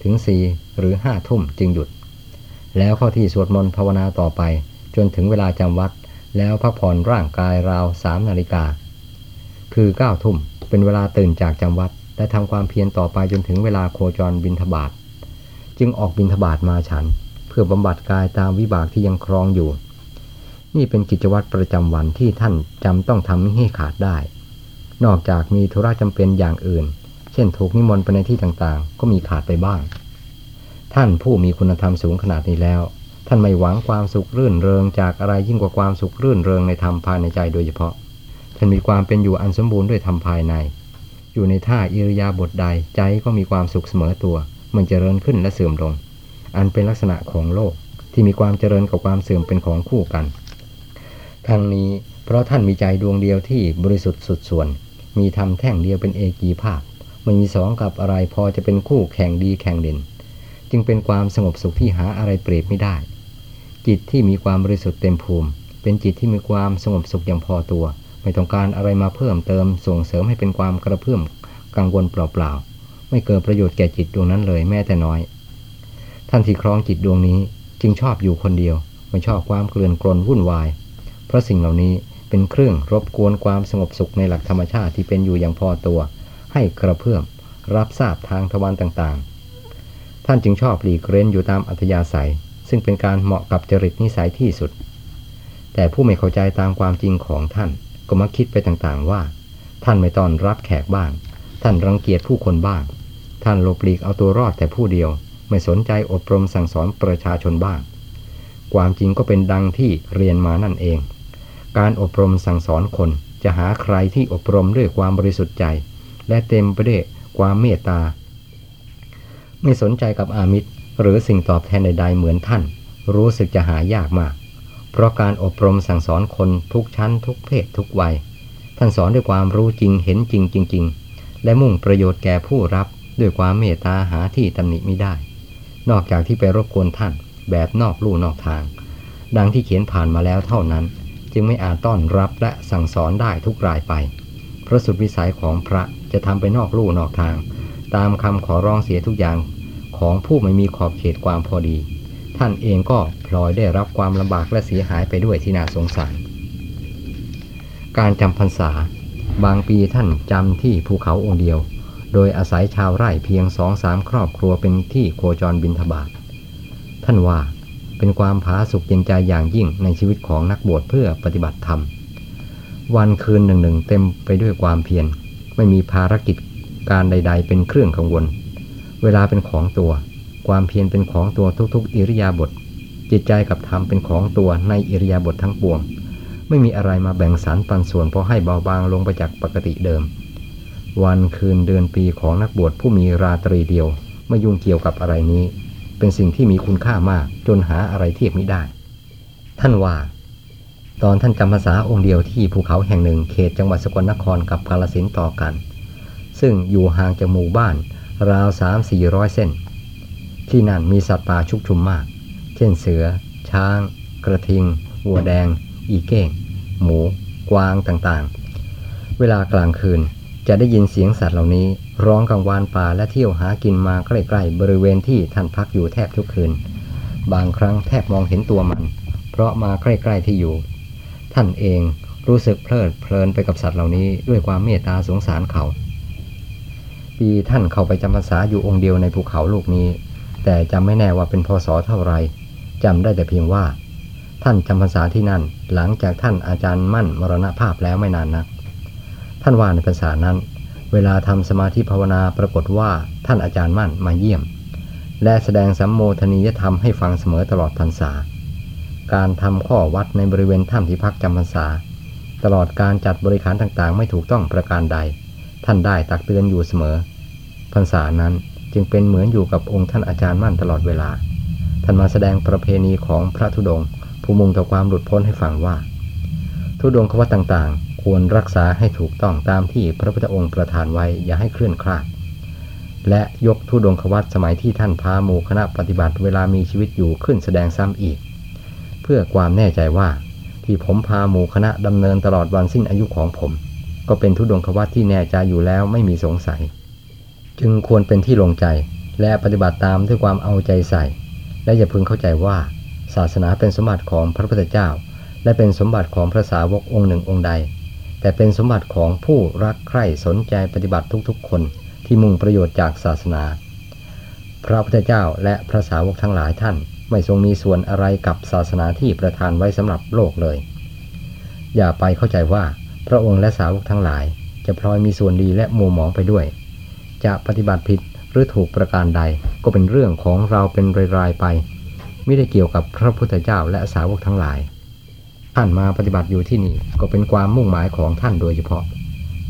ถึงสี่หรือห้าทุ่มจึงหยุด แล้วเข้าที่สวดมนต์ภาวนาต่อไป จนถึงเวลาจำวัด แล้วพักผ่อนร่างกายราวสามนาฬิกา คือเก้าทุ่มเป็นเวลาตื่นจากจำวัด และทำความเพียรต่อไปจนถึงเวลาโคจรบินทบาทจึงออกบินทบาทมาฉัน เพื่อบำบัดกายตามวิบากที่ยังครองอยู่ นี่เป็นกิจวัตรประจำวันที่ท่านจำต้องทำไม่ให้ขาดได้ นอกจากมีธุระจำเป็นอย่างอื่น เช่นถูกนิมนต์ไปในที่ต่างๆ ก็มีขาดไปบ้าง ท่านผู้มีคุณธรรมสูงขนาดนี้แล้ว ท่านไม่หวังความสุขรื่นเริงจากอะไรยิ่งกว่าความสุขรื่นเริงในธรรมภายในใจโดยเฉพาะ ท่านมีความเป็นอยู่อันสมบูรณ์ด้วยธรรมภายใน อยู่ในท่าอิริยาบถใดใจก็มีความสุขเสมอตัว มันเจริญขึ้นและเสื่อมลง อันเป็นลักษณะของโลกที่มีความเจริญกับความเสื่อมเป็นของคู่กัน ทั้งนี้เพราะท่านมีใจดวงเดียวที่บริสุทธิ์สุดส่วน มีทำแท่งเดียวเป็นเอกีภาพไม่มีสองกับอะไรพอจะเป็นคู่แข่งดีแข่งเด่น จึงเป็นความสงบสุขที่หาอะไรเปรียบไม่ได้ จิตที่มีความบริสุทธิ์เต็มภูมิ เป็นจิตที่มีความสงบสุขอย่างพอตัว ไม่ต้องการอะไรมาเพิ่มเติมส่งเสริมให้เป็นความกระเพื่อมกังวลเปล่าๆ ไม่เกิดประโยชน์แก่จิตดวงนั้นเลยแม้แต่น้อย ท่านที่ครองจิตดวงนี้จึงชอบอยู่คนเดียว ไม่ชอบความเกลื่อนกลนวุ่นวาย เพราะสิ่งเหล่านี้เป็นเครื่องรบกวนความสงบสุขในหลักธรรมชาติที่เป็นอยู่อย่างพอตัว ให้กระเพื่อมรับทราบทางทวารต่างๆ ท่านจึงชอบหลีกเร้นอยู่ตามอัธยาศัย ซึ่งเป็นการเหมาะกับจริตนิสัยที่สุด แต่ผู้ไม่เข้าใจตามความจริงของท่าน ก็มาคิดไปต่างๆว่า ท่านไม่ต้อนรับแขกบ้าง ท่านรังเกียจผู้คนบ้าง ท่านหลบหลีกเอาตัวรอดแต่ผู้เดียว ไม่สนใจอบรมสั่งสอนประชาชนบ้าง ความจริงก็เป็นดังที่เรียนมานั่นเอง การอบรมสั่งสอนคนจะหาใครที่อบรมด้วยความบริสุทธิ์ใจ และเต็มไปด้วยความเมตตา ไม่สนใจกับอามิตร หรือสิ่งตอบแทนใดๆเหมือนท่าน รู้สึกจะหายากมาก เพราะการอบรมสั่งสอนคนทุกชั้น ทุกเพศทุกวัย ท่านสอนด้วยความรู้จริงเห็นจริงจริง ๆ และมุ่งประโยชน์แก่ผู้รับด้วยความเมตตาหาที่ตำหนิไม่ได้ นอกจากที่ไปรบกวนท่าน แบบนอกลู่นอกทาง ดังที่เขียนผ่านมาแล้วเท่านั้น จึงไม่อาจต้อนรับและสั่งสอนได้ทุกรายไปเพราะสุดวิสัยของพระจะทำไปนอกลู่นอกทาง ตามคำขอร้องเสียทุกอย่าง ของผู้ไม่มีขอบเขตความพอดี ท่านเองก็พลอยได้รับความลำบากและเสียหายไปด้วยที่น่าสงสาร การจำพรรษา บางปีท่านจำที่ภูเขาองค์เดียว โดยอาศัยชาวไร่เพียงสองสามครอบครัวเป็นที่โคจรบินทบาทท่านว่าเป็นความผาสุกเย็นใจอย่างยิ่งในชีวิตของนักบวชเพื่อปฏิบัติธรรม วันคืนหนึ่งหนึ่งเต็มไปด้วยความเพียรไม่มีภารกิจการใด ๆ เป็นเครื่องกังวล เวลาเป็นของตัว ความเพียรเป็นของตัวทุกๆ อิริยาบถจิตใจกับธรรมเป็นของตัวในอิริยาบถททั้งปวง ไม่มีอะไรมาแบ่งสรรปันส่วนพอให้เบาบางลงไปจากปกติเดิม วันคืนเดือนปีของนักบวชผู้มีราตรีเดียวไม่ยุ่งเกี่ยวกับอะไรนี้ เป็นสิ่งที่มีคุณค่ามากจนหาอะไรเทียบไม่ได้ ท่านว่า ตอนท่านจำภาษาองค์เดียวที่ภูเขาแห่งหนึ่งเขตจังหวัดสกลนครกับกาลสินต่อกัน ซึ่งอยู่ห่างจากหมู่บ้าน ราวสามสี่ร้อยเส้น ที่นั่นมีสัตว์ป่าชุกชุมมาก เช่นเสือ ช้าง กระทิง วัวแดง อีเก้ง หมู กวางต่างๆ เวลากลางคืนจะได้ยินเสียงสัตว์เหล่านี้ ร้องกังวานป่าและเที่ยวหากินมาใกล้ๆบริเวณที่ท่านพักอยู่แทบทุกคืน บางครั้งแทบมองเห็นตัวมัน เพราะมาใกล้ๆที่อยู่ ท่านเองรู้สึกเพลิดเพลินไปกับสัตว์เหล่านี้ด้วยความเมตตาสงสารเขา ปีท่านเข้าไปจำพรรษาอยู่องค์เดียวในภูเขาลูกนี้ แต่จำไม่แน่ว่าเป็นพศเท่าไรจำได้แต่เพียงว่า ท่านจำพรรษาที่นั่น หลังจากท่านอาจารย์มั่นมรณภาพแล้วไม่นานนัก ท่านว่าในพรรษานั้น เวลาทำสมาธิภาวนาปรากฏว่าท่านอาจารย์มั่นมาเยี่ยม และแสดงสัมโมทนียธรรมให้ฟังเสมอตลอดพรรษา การทำข้อวัดในบริเวณถ้ำที่พักจำพรรษา ตลอดการจัดบริการต่างๆ ไม่ถูกต้องประการใด ท่านได้ตักเตือนอยู่เสมอ พรรษานั้นจึงเป็นเหมือนอยู่กับองค์ท่านอาจารย์มั่นตลอดเวลา ท่านมาแสดงประเพณีของพระธุดงค์ผู้มุ่งต่อความหลุดพ้นให้ฟังว่า ธุดงควัตต่างๆ ควรรักษาให้ถูกต้องตามที่พระพุทธองค์ประทานไว้อย่าให้เคลื่อนคลาด และยกธุดงควัตสมัยที่ท่านพาหมู่คณะปฏิบัติเวลามีชีวิตอยู่ขึ้นแสดงซ้ำอีก เพื่อความแน่ใจว่าที่ผมพาหมู่คณะดำเนินตลอดวันสิ้นอายุของผม ก็เป็นธุดงควัตที่แน่ใจอยู่แล้วไม่มีสงสัย จึงควรเป็นที่ลงใจ และปฏิบัติตามด้วยความเอาใจใส่ และอย่าพึงเข้าใจว่า ศาสนาเป็นสมบัติของพระพุทธเจ้า และเป็นสมบัติของพระสาวกองค์หนึ่งองค์ใด แต่เป็นสมบัติของผู้รักใคร่สนใจปฏิบัติทุกๆ คนที่มุ่งประโยชน์จากศาสนา พระพุทธเจ้าและพระสาวกทั้งหลายท่าน ไม่ทรงมีส่วนอะไรกับศาสนาที่ประทานไว้สำหรับโลกเลย อย่าไปเข้าใจว่าพระองค์และสาวกทั้งหลาย จะพลอยมีส่วนดีและมัวหมองไปด้วย จะปฏิบัติผิดหรือถูกประการใด ก็เป็นเรื่องของเราเป็นรายๆไป ไม่ได้เกี่ยวกับพระพุทธเจ้าและสาวกทั้งหลาย ท่านมาปฏิบัติอยู่ที่นี่ก็เป็นความมุ่งหมายของท่านโดยเฉพาะ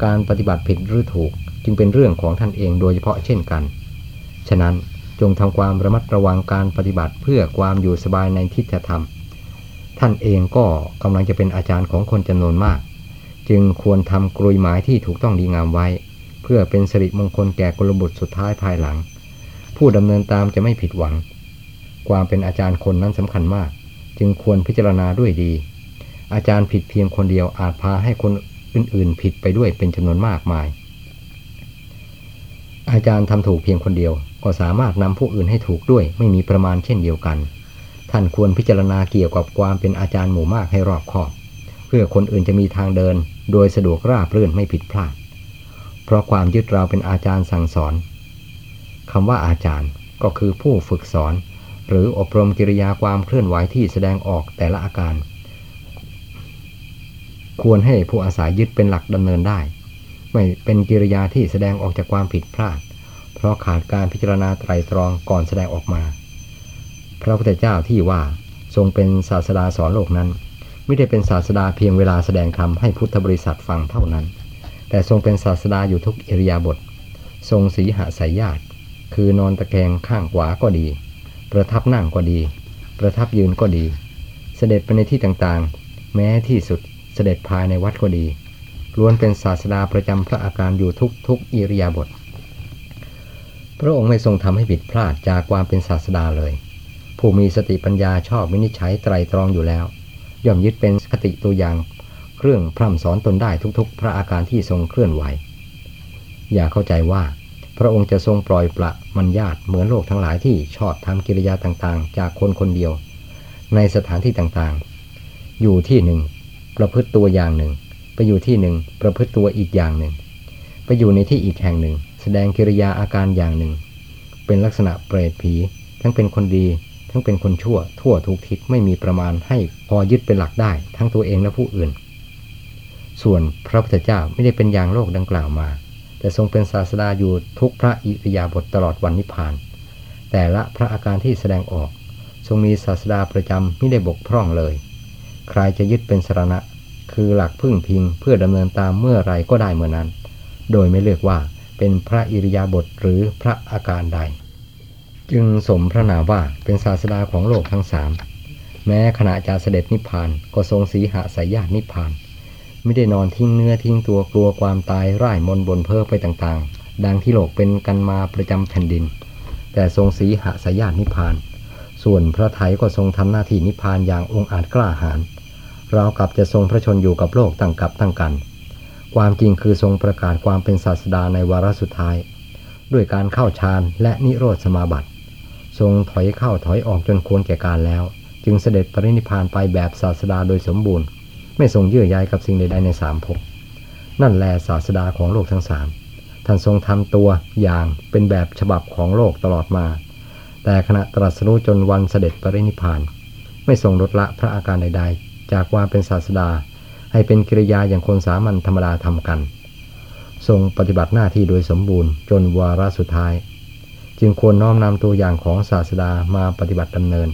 การปฏิบัติผิดหรือถูกจึงเป็นเรื่องของท่านเองโดยเฉพาะเช่นกัน ฉะนั้นจงทำความระมัดระวังการปฏิบัติเพื่อความอยู่สบายในทิฏฐธรรม ท่านเองก็กำลังจะเป็นอาจารย์ของคนจำนวนมาก จึงควรทำกรุยหมายที่ถูกต้องดีงามไว้ เพื่อเป็นสิริมงคลแก่กลบุตรสุดท้ายภายหลัง ผู้ดำเนินตามจะไม่ผิดหวัง ความเป็นอาจารย์คนนั้นสำคัญมาก จึงควรพิจารณาด้วยดี อาจารย์ผิดเพียงคนเดียวอาจพาให้คนอื่นๆ ผิดไปด้วยเป็นจำนวนมากมาย อาจารย์ทำถูกเพียงคนเดียว ก็สามารถนำผู้อื่นให้ถูกด้วยไม่มีประมาณเช่นเดียวกัน ท่านควรพิจารณาเกี่ยวกับความเป็นอาจารย์หมู่มากให้รอบคอบ เพื่อคนอื่นจะมีทางเดิน โดยสะดวกราบรื่นไม่ผิดพลาด เพราะความยึดเราเป็นอาจารย์สั่งสอนคำว่าอาจารย์ก็คือผู้ฝึกสอน หรืออบรมกิริยาความเคลื่อนไหวที่แสดงออกแต่ละอาการ ควรให้ผู้อาศัยยึดเป็นหลักดำเนินได้ ไม่เป็นกิริยาที่แสดงออกจากความผิดพลาด เพราะขาดการพิจารณาไตรตรองก่อนแสดงออกมา พระพุทธเจ้าที่ว่าทรงเป็นศาสดาสอนโลกนั้น ไม่ได้เป็นศาสดาเพียงเวลาแสดงธรรมให้พุทธบริษัทฟังเท่านั้น แต่ทรงเป็นศาสดาอยู่ทุกอิริยาบถทรงสีหาสายญาติคือนอนตะแคงข้างขวาก็ดี ประทับนั่งก็ดี ประทับยืนก็ดี เสด็จไปในที่ต่างๆ แม้ที่สุดเสด็จภายในวัดก็ดีล้วนเป็นศาสดาประจำพระอาการอยู่ทุกทุกอิริยาบถพระองค์ไม่ทรงทำให้ผิดพลาดจากความเป็นศาสดาเลย ผู้มีสติปัญญาชอบวินิจฉัยไตรตรองอยู่แล้ว ย่อมยึดเป็นคติตัวอย่าง เครื่องพร่ำสอนตนได้ทุกๆ พระอาการที่ทรงเคลื่อนไหว อย่าเข้าใจว่า พระองค์จะทรงปล่อยปละมันญาตเหมือนโลกทั้งหลายที่ชอบทำกิริยาต่างๆ จากคนคนเดียว ในสถานที่ต่างๆ อยู่ที่หนึ่ง ประพฤติตัวอย่างหนึ่ง ไปอยู่ที่หนึ่ง ประพฤติตัวอีกอย่างหนึ่ง ไปอยู่ในที่อีกแห่งหนึ่ง แสดงกิริยาอาการอย่างหนึ่ง เป็นลักษณะเปรตผี ทั้งเป็นคนดีทั้งเป็นคนชั่วทั่วทุกทิศไม่มีประมาณให้พอยึดเป็นหลักได้ ทั้งตัวเองและผู้อื่น ส่วนพระพุทธเจ้าไม่ได้เป็นอย่างโลกดังกล่าวมา แต่ทรงเป็นศาสดาอยู่ทุกพระอิริยาบถตลอดวันนิพพาน แต่ละพระอาการที่แสดงออก ทรงมีศาสดาประจำไม่ได้บกพร่องเลย ใครจะยึดเป็นสรณะ คือหลักพึ่งพิงเพื่อดำเนินตามเมื่อไรก็ได้เมื่อนั้น โดยไม่เลือกว่าเป็นพระอิริยาบถหรือพระอาการใด จึงสมพระนามว่าเป็นศาสดาของโลกทั้งสามแม้ขณะจะเสด็จนิพพานก็ทรงสีหาสายญาตินิพพาน ไม่ได้นอนทิ้งเนื้อทิ้งตัวกลัวความตายร่ายมนบนเพ้อไปต่างๆ ดังที่โลกเป็นกันมาประจำแผ่นดิน แต่ทรงสีหสายาตินิพพาน ส่วนพระไทยก็ทรงทำหน้าที่นิพพานอย่างองอาจกล้าหาญเรากับจะทรงพระชนอยู่กับโลกตั้งกับตั้งกัน ความจริงคือทรงประกาศความเป็นศาสดาในวาระสุดท้าย ด้วยการเข้าฌานและนิโรธสมาบัติ ทรงถอยเข้าถอยออกจนควรแก่การแล้ว จึงเสด็จปรินิพพานไปแบบศาสดาโดยสมบูรณ์ ไม่ทรงเยื่อใยกับสิ่งใดๆในสามภพนั่นแลศาสดาของโลกทั้งสามท่านทรงทำตัวอย่างเป็นแบบฉบับของโลกตลอดมา แต่ขณะตรัสรู้จนวันเสด็จปรินิพาน ไม่ทรงลดละพระอาการใดๆ จากความเป็นศาสดา ให้เป็นกิริยาอย่างคนสามัญธรรมดาทำกัน ทรงปฏิบัติหน้าที่โดยสมบูรณ์จนวาระสุดท้าย จึงควรน้อมนำตัวอย่างของศาสดามาปฏิบัติดำเนิน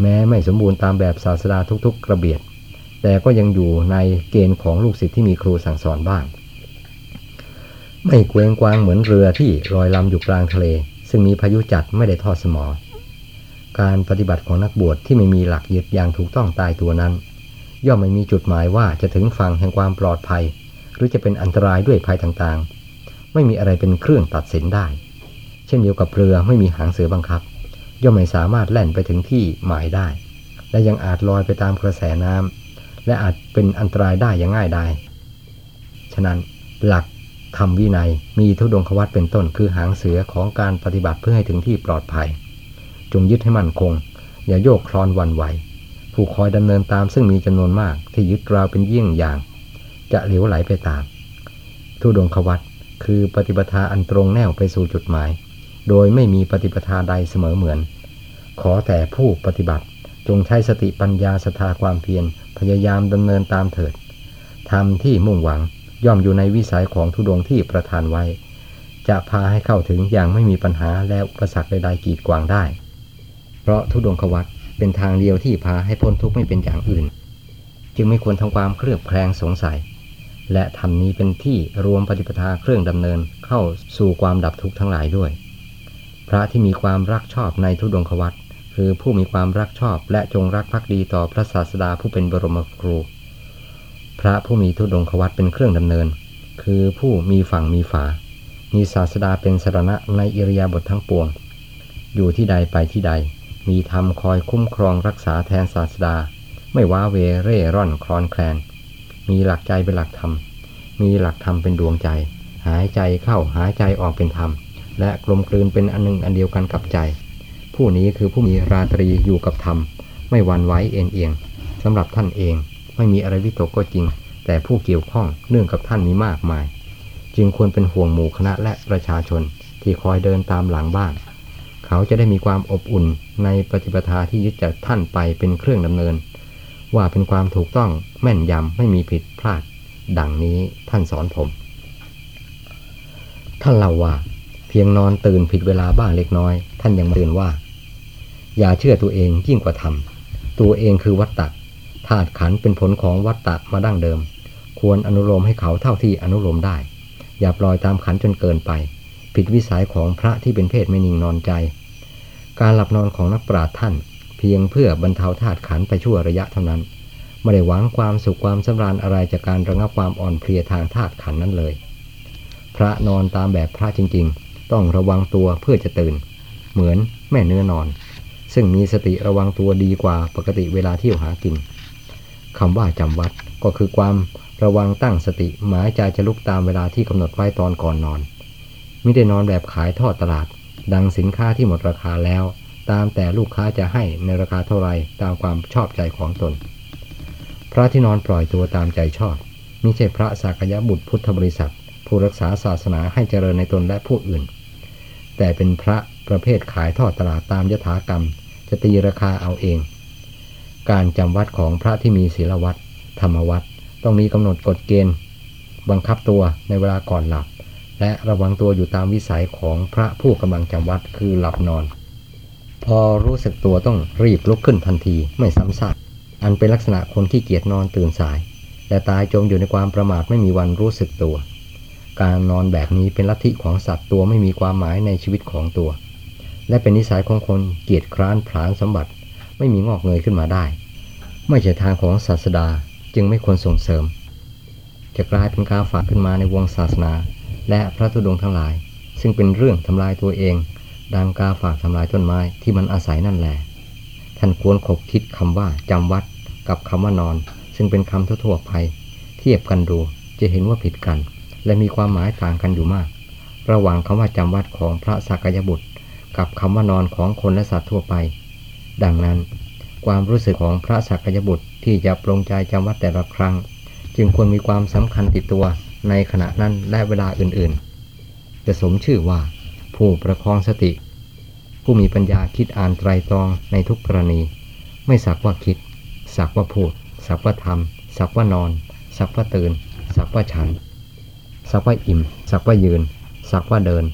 แม้ไม่สมบูรณ์ตามแบบศาสดาทุกๆ กระเบียด แต่ก็ยังอยู่ในเกณฑ์ของลูกศิษย์ที่มีครูสั่งสอนบ้าง ไม่เกวงกวางเหมือนเรือที่ลอยลำอยู่กลางทะเล ซึ่งมีพายุจัดไม่ได้ทอดสมอ การปฏิบัติของนักบวชที่ไม่มีหลักยึดอย่างถูกต้องตายตัวนั้น ย่อมไม่มีจุดหมายว่าจะถึงฝั่งแห่งความปลอดภัย หรือจะเป็นอันตรายด้วยภัยต่างๆ ไม่มีอะไรเป็นเครื่องตัดสินได้ เช่นเดียวกับเรือไม่มีหางเสือบังคับ ย่อมไม่สามารถแล่นไปถึงที่หมายได้ และยังอาจลอยไปตามกระแสน้ำ และอาจเป็นอันตรายได้อย่างง่ายได้ฉะนั้นหลักธรรมวินัยมีทุดงควัตเป็นต้นคือหางเสือของการปฏิบัติเพื่อให้ถึงที่ปลอดภัย จงยึดให้มั่นคง อย่าโยกคลอนวันไหว ผู้คอยดำเนินตามซึ่งมีจำนวนมากที่ยึดราวเป็นเยี่ยงอย่าง จะเหลวไหลไปตาม ทุดงควัตคือปฏิปทาอันตรงแนวไปสู่จุดหมาย โดยไม่มีปฏิปทาใดเสมอเหมือน ขอแต่ผู้ปฏิบัติ จงใช้สติปัญญาศรัทธาความเพียรพยายามดำเนินตามเถิดทำที่มุ่งหวังย่อมอยู่ในวิสัยของทุดงที่ประทานไว้ จะพาให้เข้าถึงอย่างไม่มีปัญหาและอุปสรรคใดๆกีดกวางได้ เพราะทุดงควัตเป็นทางเดียวที่พาให้พ้นทุกข์ไม่เป็นอย่างอื่น จึงไม่ควรทำความเครือบแคลงสงสัย และทำนี้เป็นที่รวมปฏิปทาเครื่องดำเนินเข้าสู่ความดับทุกข์ทั้งหลายด้วย พระที่มีความรักชอบในทุดงควัต คือผู้มีความรักชอบและจงรักภักดีต่อพระศาสดาผู้เป็นบรมครู พระผู้มีทุดงควัตเป็นเครื่องดำเนิน คือผู้มีฝั่งมีฝา มีศาสดาเป็นสรณะในอิริยาบถททั้งปวง อยู่ที่ใดไปที่ใด มีธรรมคอยคุ้มครองรักษาแทนศาสดา ไม่ว้าเวเร่ร่อนคลอนแคลน มีหลักใจเป็นหลักธรรม มีหลักธรรมเป็นดวงใจ หายใจเข้าหายใจออกเป็นธรรม และกลมกลืนเป็นอันหนึ่งอันเดียวกันกับใจ ผู้นี้คือผู้มีราตรีอยู่กับธรรม ไม่หวั่นไหวเอ็นเอียงสำหรับท่านเองไม่มีอะไรวิตกก็จริง แต่ผู้เกี่ยวข้องเนื่องกับท่านมีมากมาย จึงควรเป็นห่วงหมู่คณะและประชาชนที่คอยเดินตามหลังบ้าน เขาจะได้มีความอบอุ่นในปฏิปทาที่ยึดจากท่านไปเป็นเครื่องดำเนิน ว่าเป็นความถูกต้องแม่นยำไม่มีผิดพลาด ดังนี้ท่านสอนผม ท่านเล่าว่า เพียงนอนตื่นผิดเวลาบ้างเล็กน้อย ท่านยังตื่นว่า อย่าเชื่อตัวเองยิ่งกว่าทำตัวเองคือวัตตะธาตุขันเป็นผลของวัตตะมาดั้งเดิม ควรอนุโลมให้เขาเท่าที่อนุโลมได้ อย่าปล่อยตามขันจนเกินไป ผิดวิสัยของพระที่เป็นเพศไม่นิ่งนอนใจ การหลับนอนของนักปราชญ์ท่าน เพียงเพื่อบรรเทาธาตุขันไปชั่วระยะเท่านั้นไม่ได้หวังความสุขความสำราญอะไรจากการระงับความอ่อนเพลียทางธาตุขันนั้นเลย พระนอนตามแบบพระจริงๆ ต้องระวังตัวเพื่อจะตื่น เหมือนแม่เนื้อนอน ซึ่งมีสติระวังตัวดีกว่าปกติเวลาเที่ยวหากินคำว่าจำวัดก็คือความระวังตั้งสติหมายใจจะลุกตามเวลาที่กำหนดไว้ตอนก่อนนอนไม่ได้นอนแบบขายทอดตลาด ดังสินค้าที่หมดราคาแล้ว ตามแต่ลูกค้าจะให้ในราคาเท่าไรตามความชอบใจของตน พระที่นอนปล่อยตัวตามใจชอบมิใช่พระสากยบุตรพุทธบริษัท ผู้รักษาศาสนาให้เจริญในตนและผู้อื่น แต่เป็นพระประเภทขายทอดตลาดตามยถากรรม จะตีราคาเอาเอง การจำวัดของพระที่มีศีลวัดธรรมวัดต้องมีกำหนดกฎเกณฑ์ บังคับตัวในเวลาก่อนหลับ และระวังตัวอยู่ตามวิสัยของพระผู้กำลังจำวัดคือหลับนอน พอรู้สึกตัวต้องรีบลุกขึ้นทันทีไม่ซ้ำซากอันเป็นลักษณะคนที่เกียจนอนตื่นสาย และตายจมอยู่ในความประมาทไม่มีวันรู้สึกตัว การนอนแบบนี้เป็นลัทธิของสัตว์ตัวไม่มีความหมายในชีวิตของตัว และเป็นนิสัยของคนเกียจคร้านผลานสมบัติไม่มีงอกเงยขึ้นมาได้ ไม่ใช่ทางของศาสดาจึงไม่ควรส่งเสริม จะกลายเป็นการฝากขึ้นมาในวงศาสนา และพระธุดงทั้งหลาย ซึ่งเป็นเรื่องทำลายตัวเอง ดังกาฝากทำลายต้นไม้ที่มันอาศัยนั่นแหละท่านควรคบคิดคำว่าจำวัดกับคำว่านอน ซึ่งเป็นคำทั่วไปเทียบกันดูจะเห็นว่าผิดกัน และมีความหมายต่างกันอยู่มาก ระหว่างคำว่าจำวัดของพระสักยบุตร กับคำว่านอนของคนและสัตว์ทั่วไป ดังนั้น ความรู้สึกของพระสักยบุตรที่จะปรงใจจำวัดแต่ละครั้ง จึงควรมีความสำคัญติดตัวในขณะนั้นและเวลาอื่นๆ จะสมชื่อว่า ผู้ประคองสติ ผู้มีปัญญาคิดอ่านไตรตรองในทุกกรณี ไม่สักว่าคิด สักว่าพูด สักว่าทำสักว่านอน สักว่าตื่น สักว่าฉัน สักว่าอิ่ม สักว่ายืน สักว่าเดิน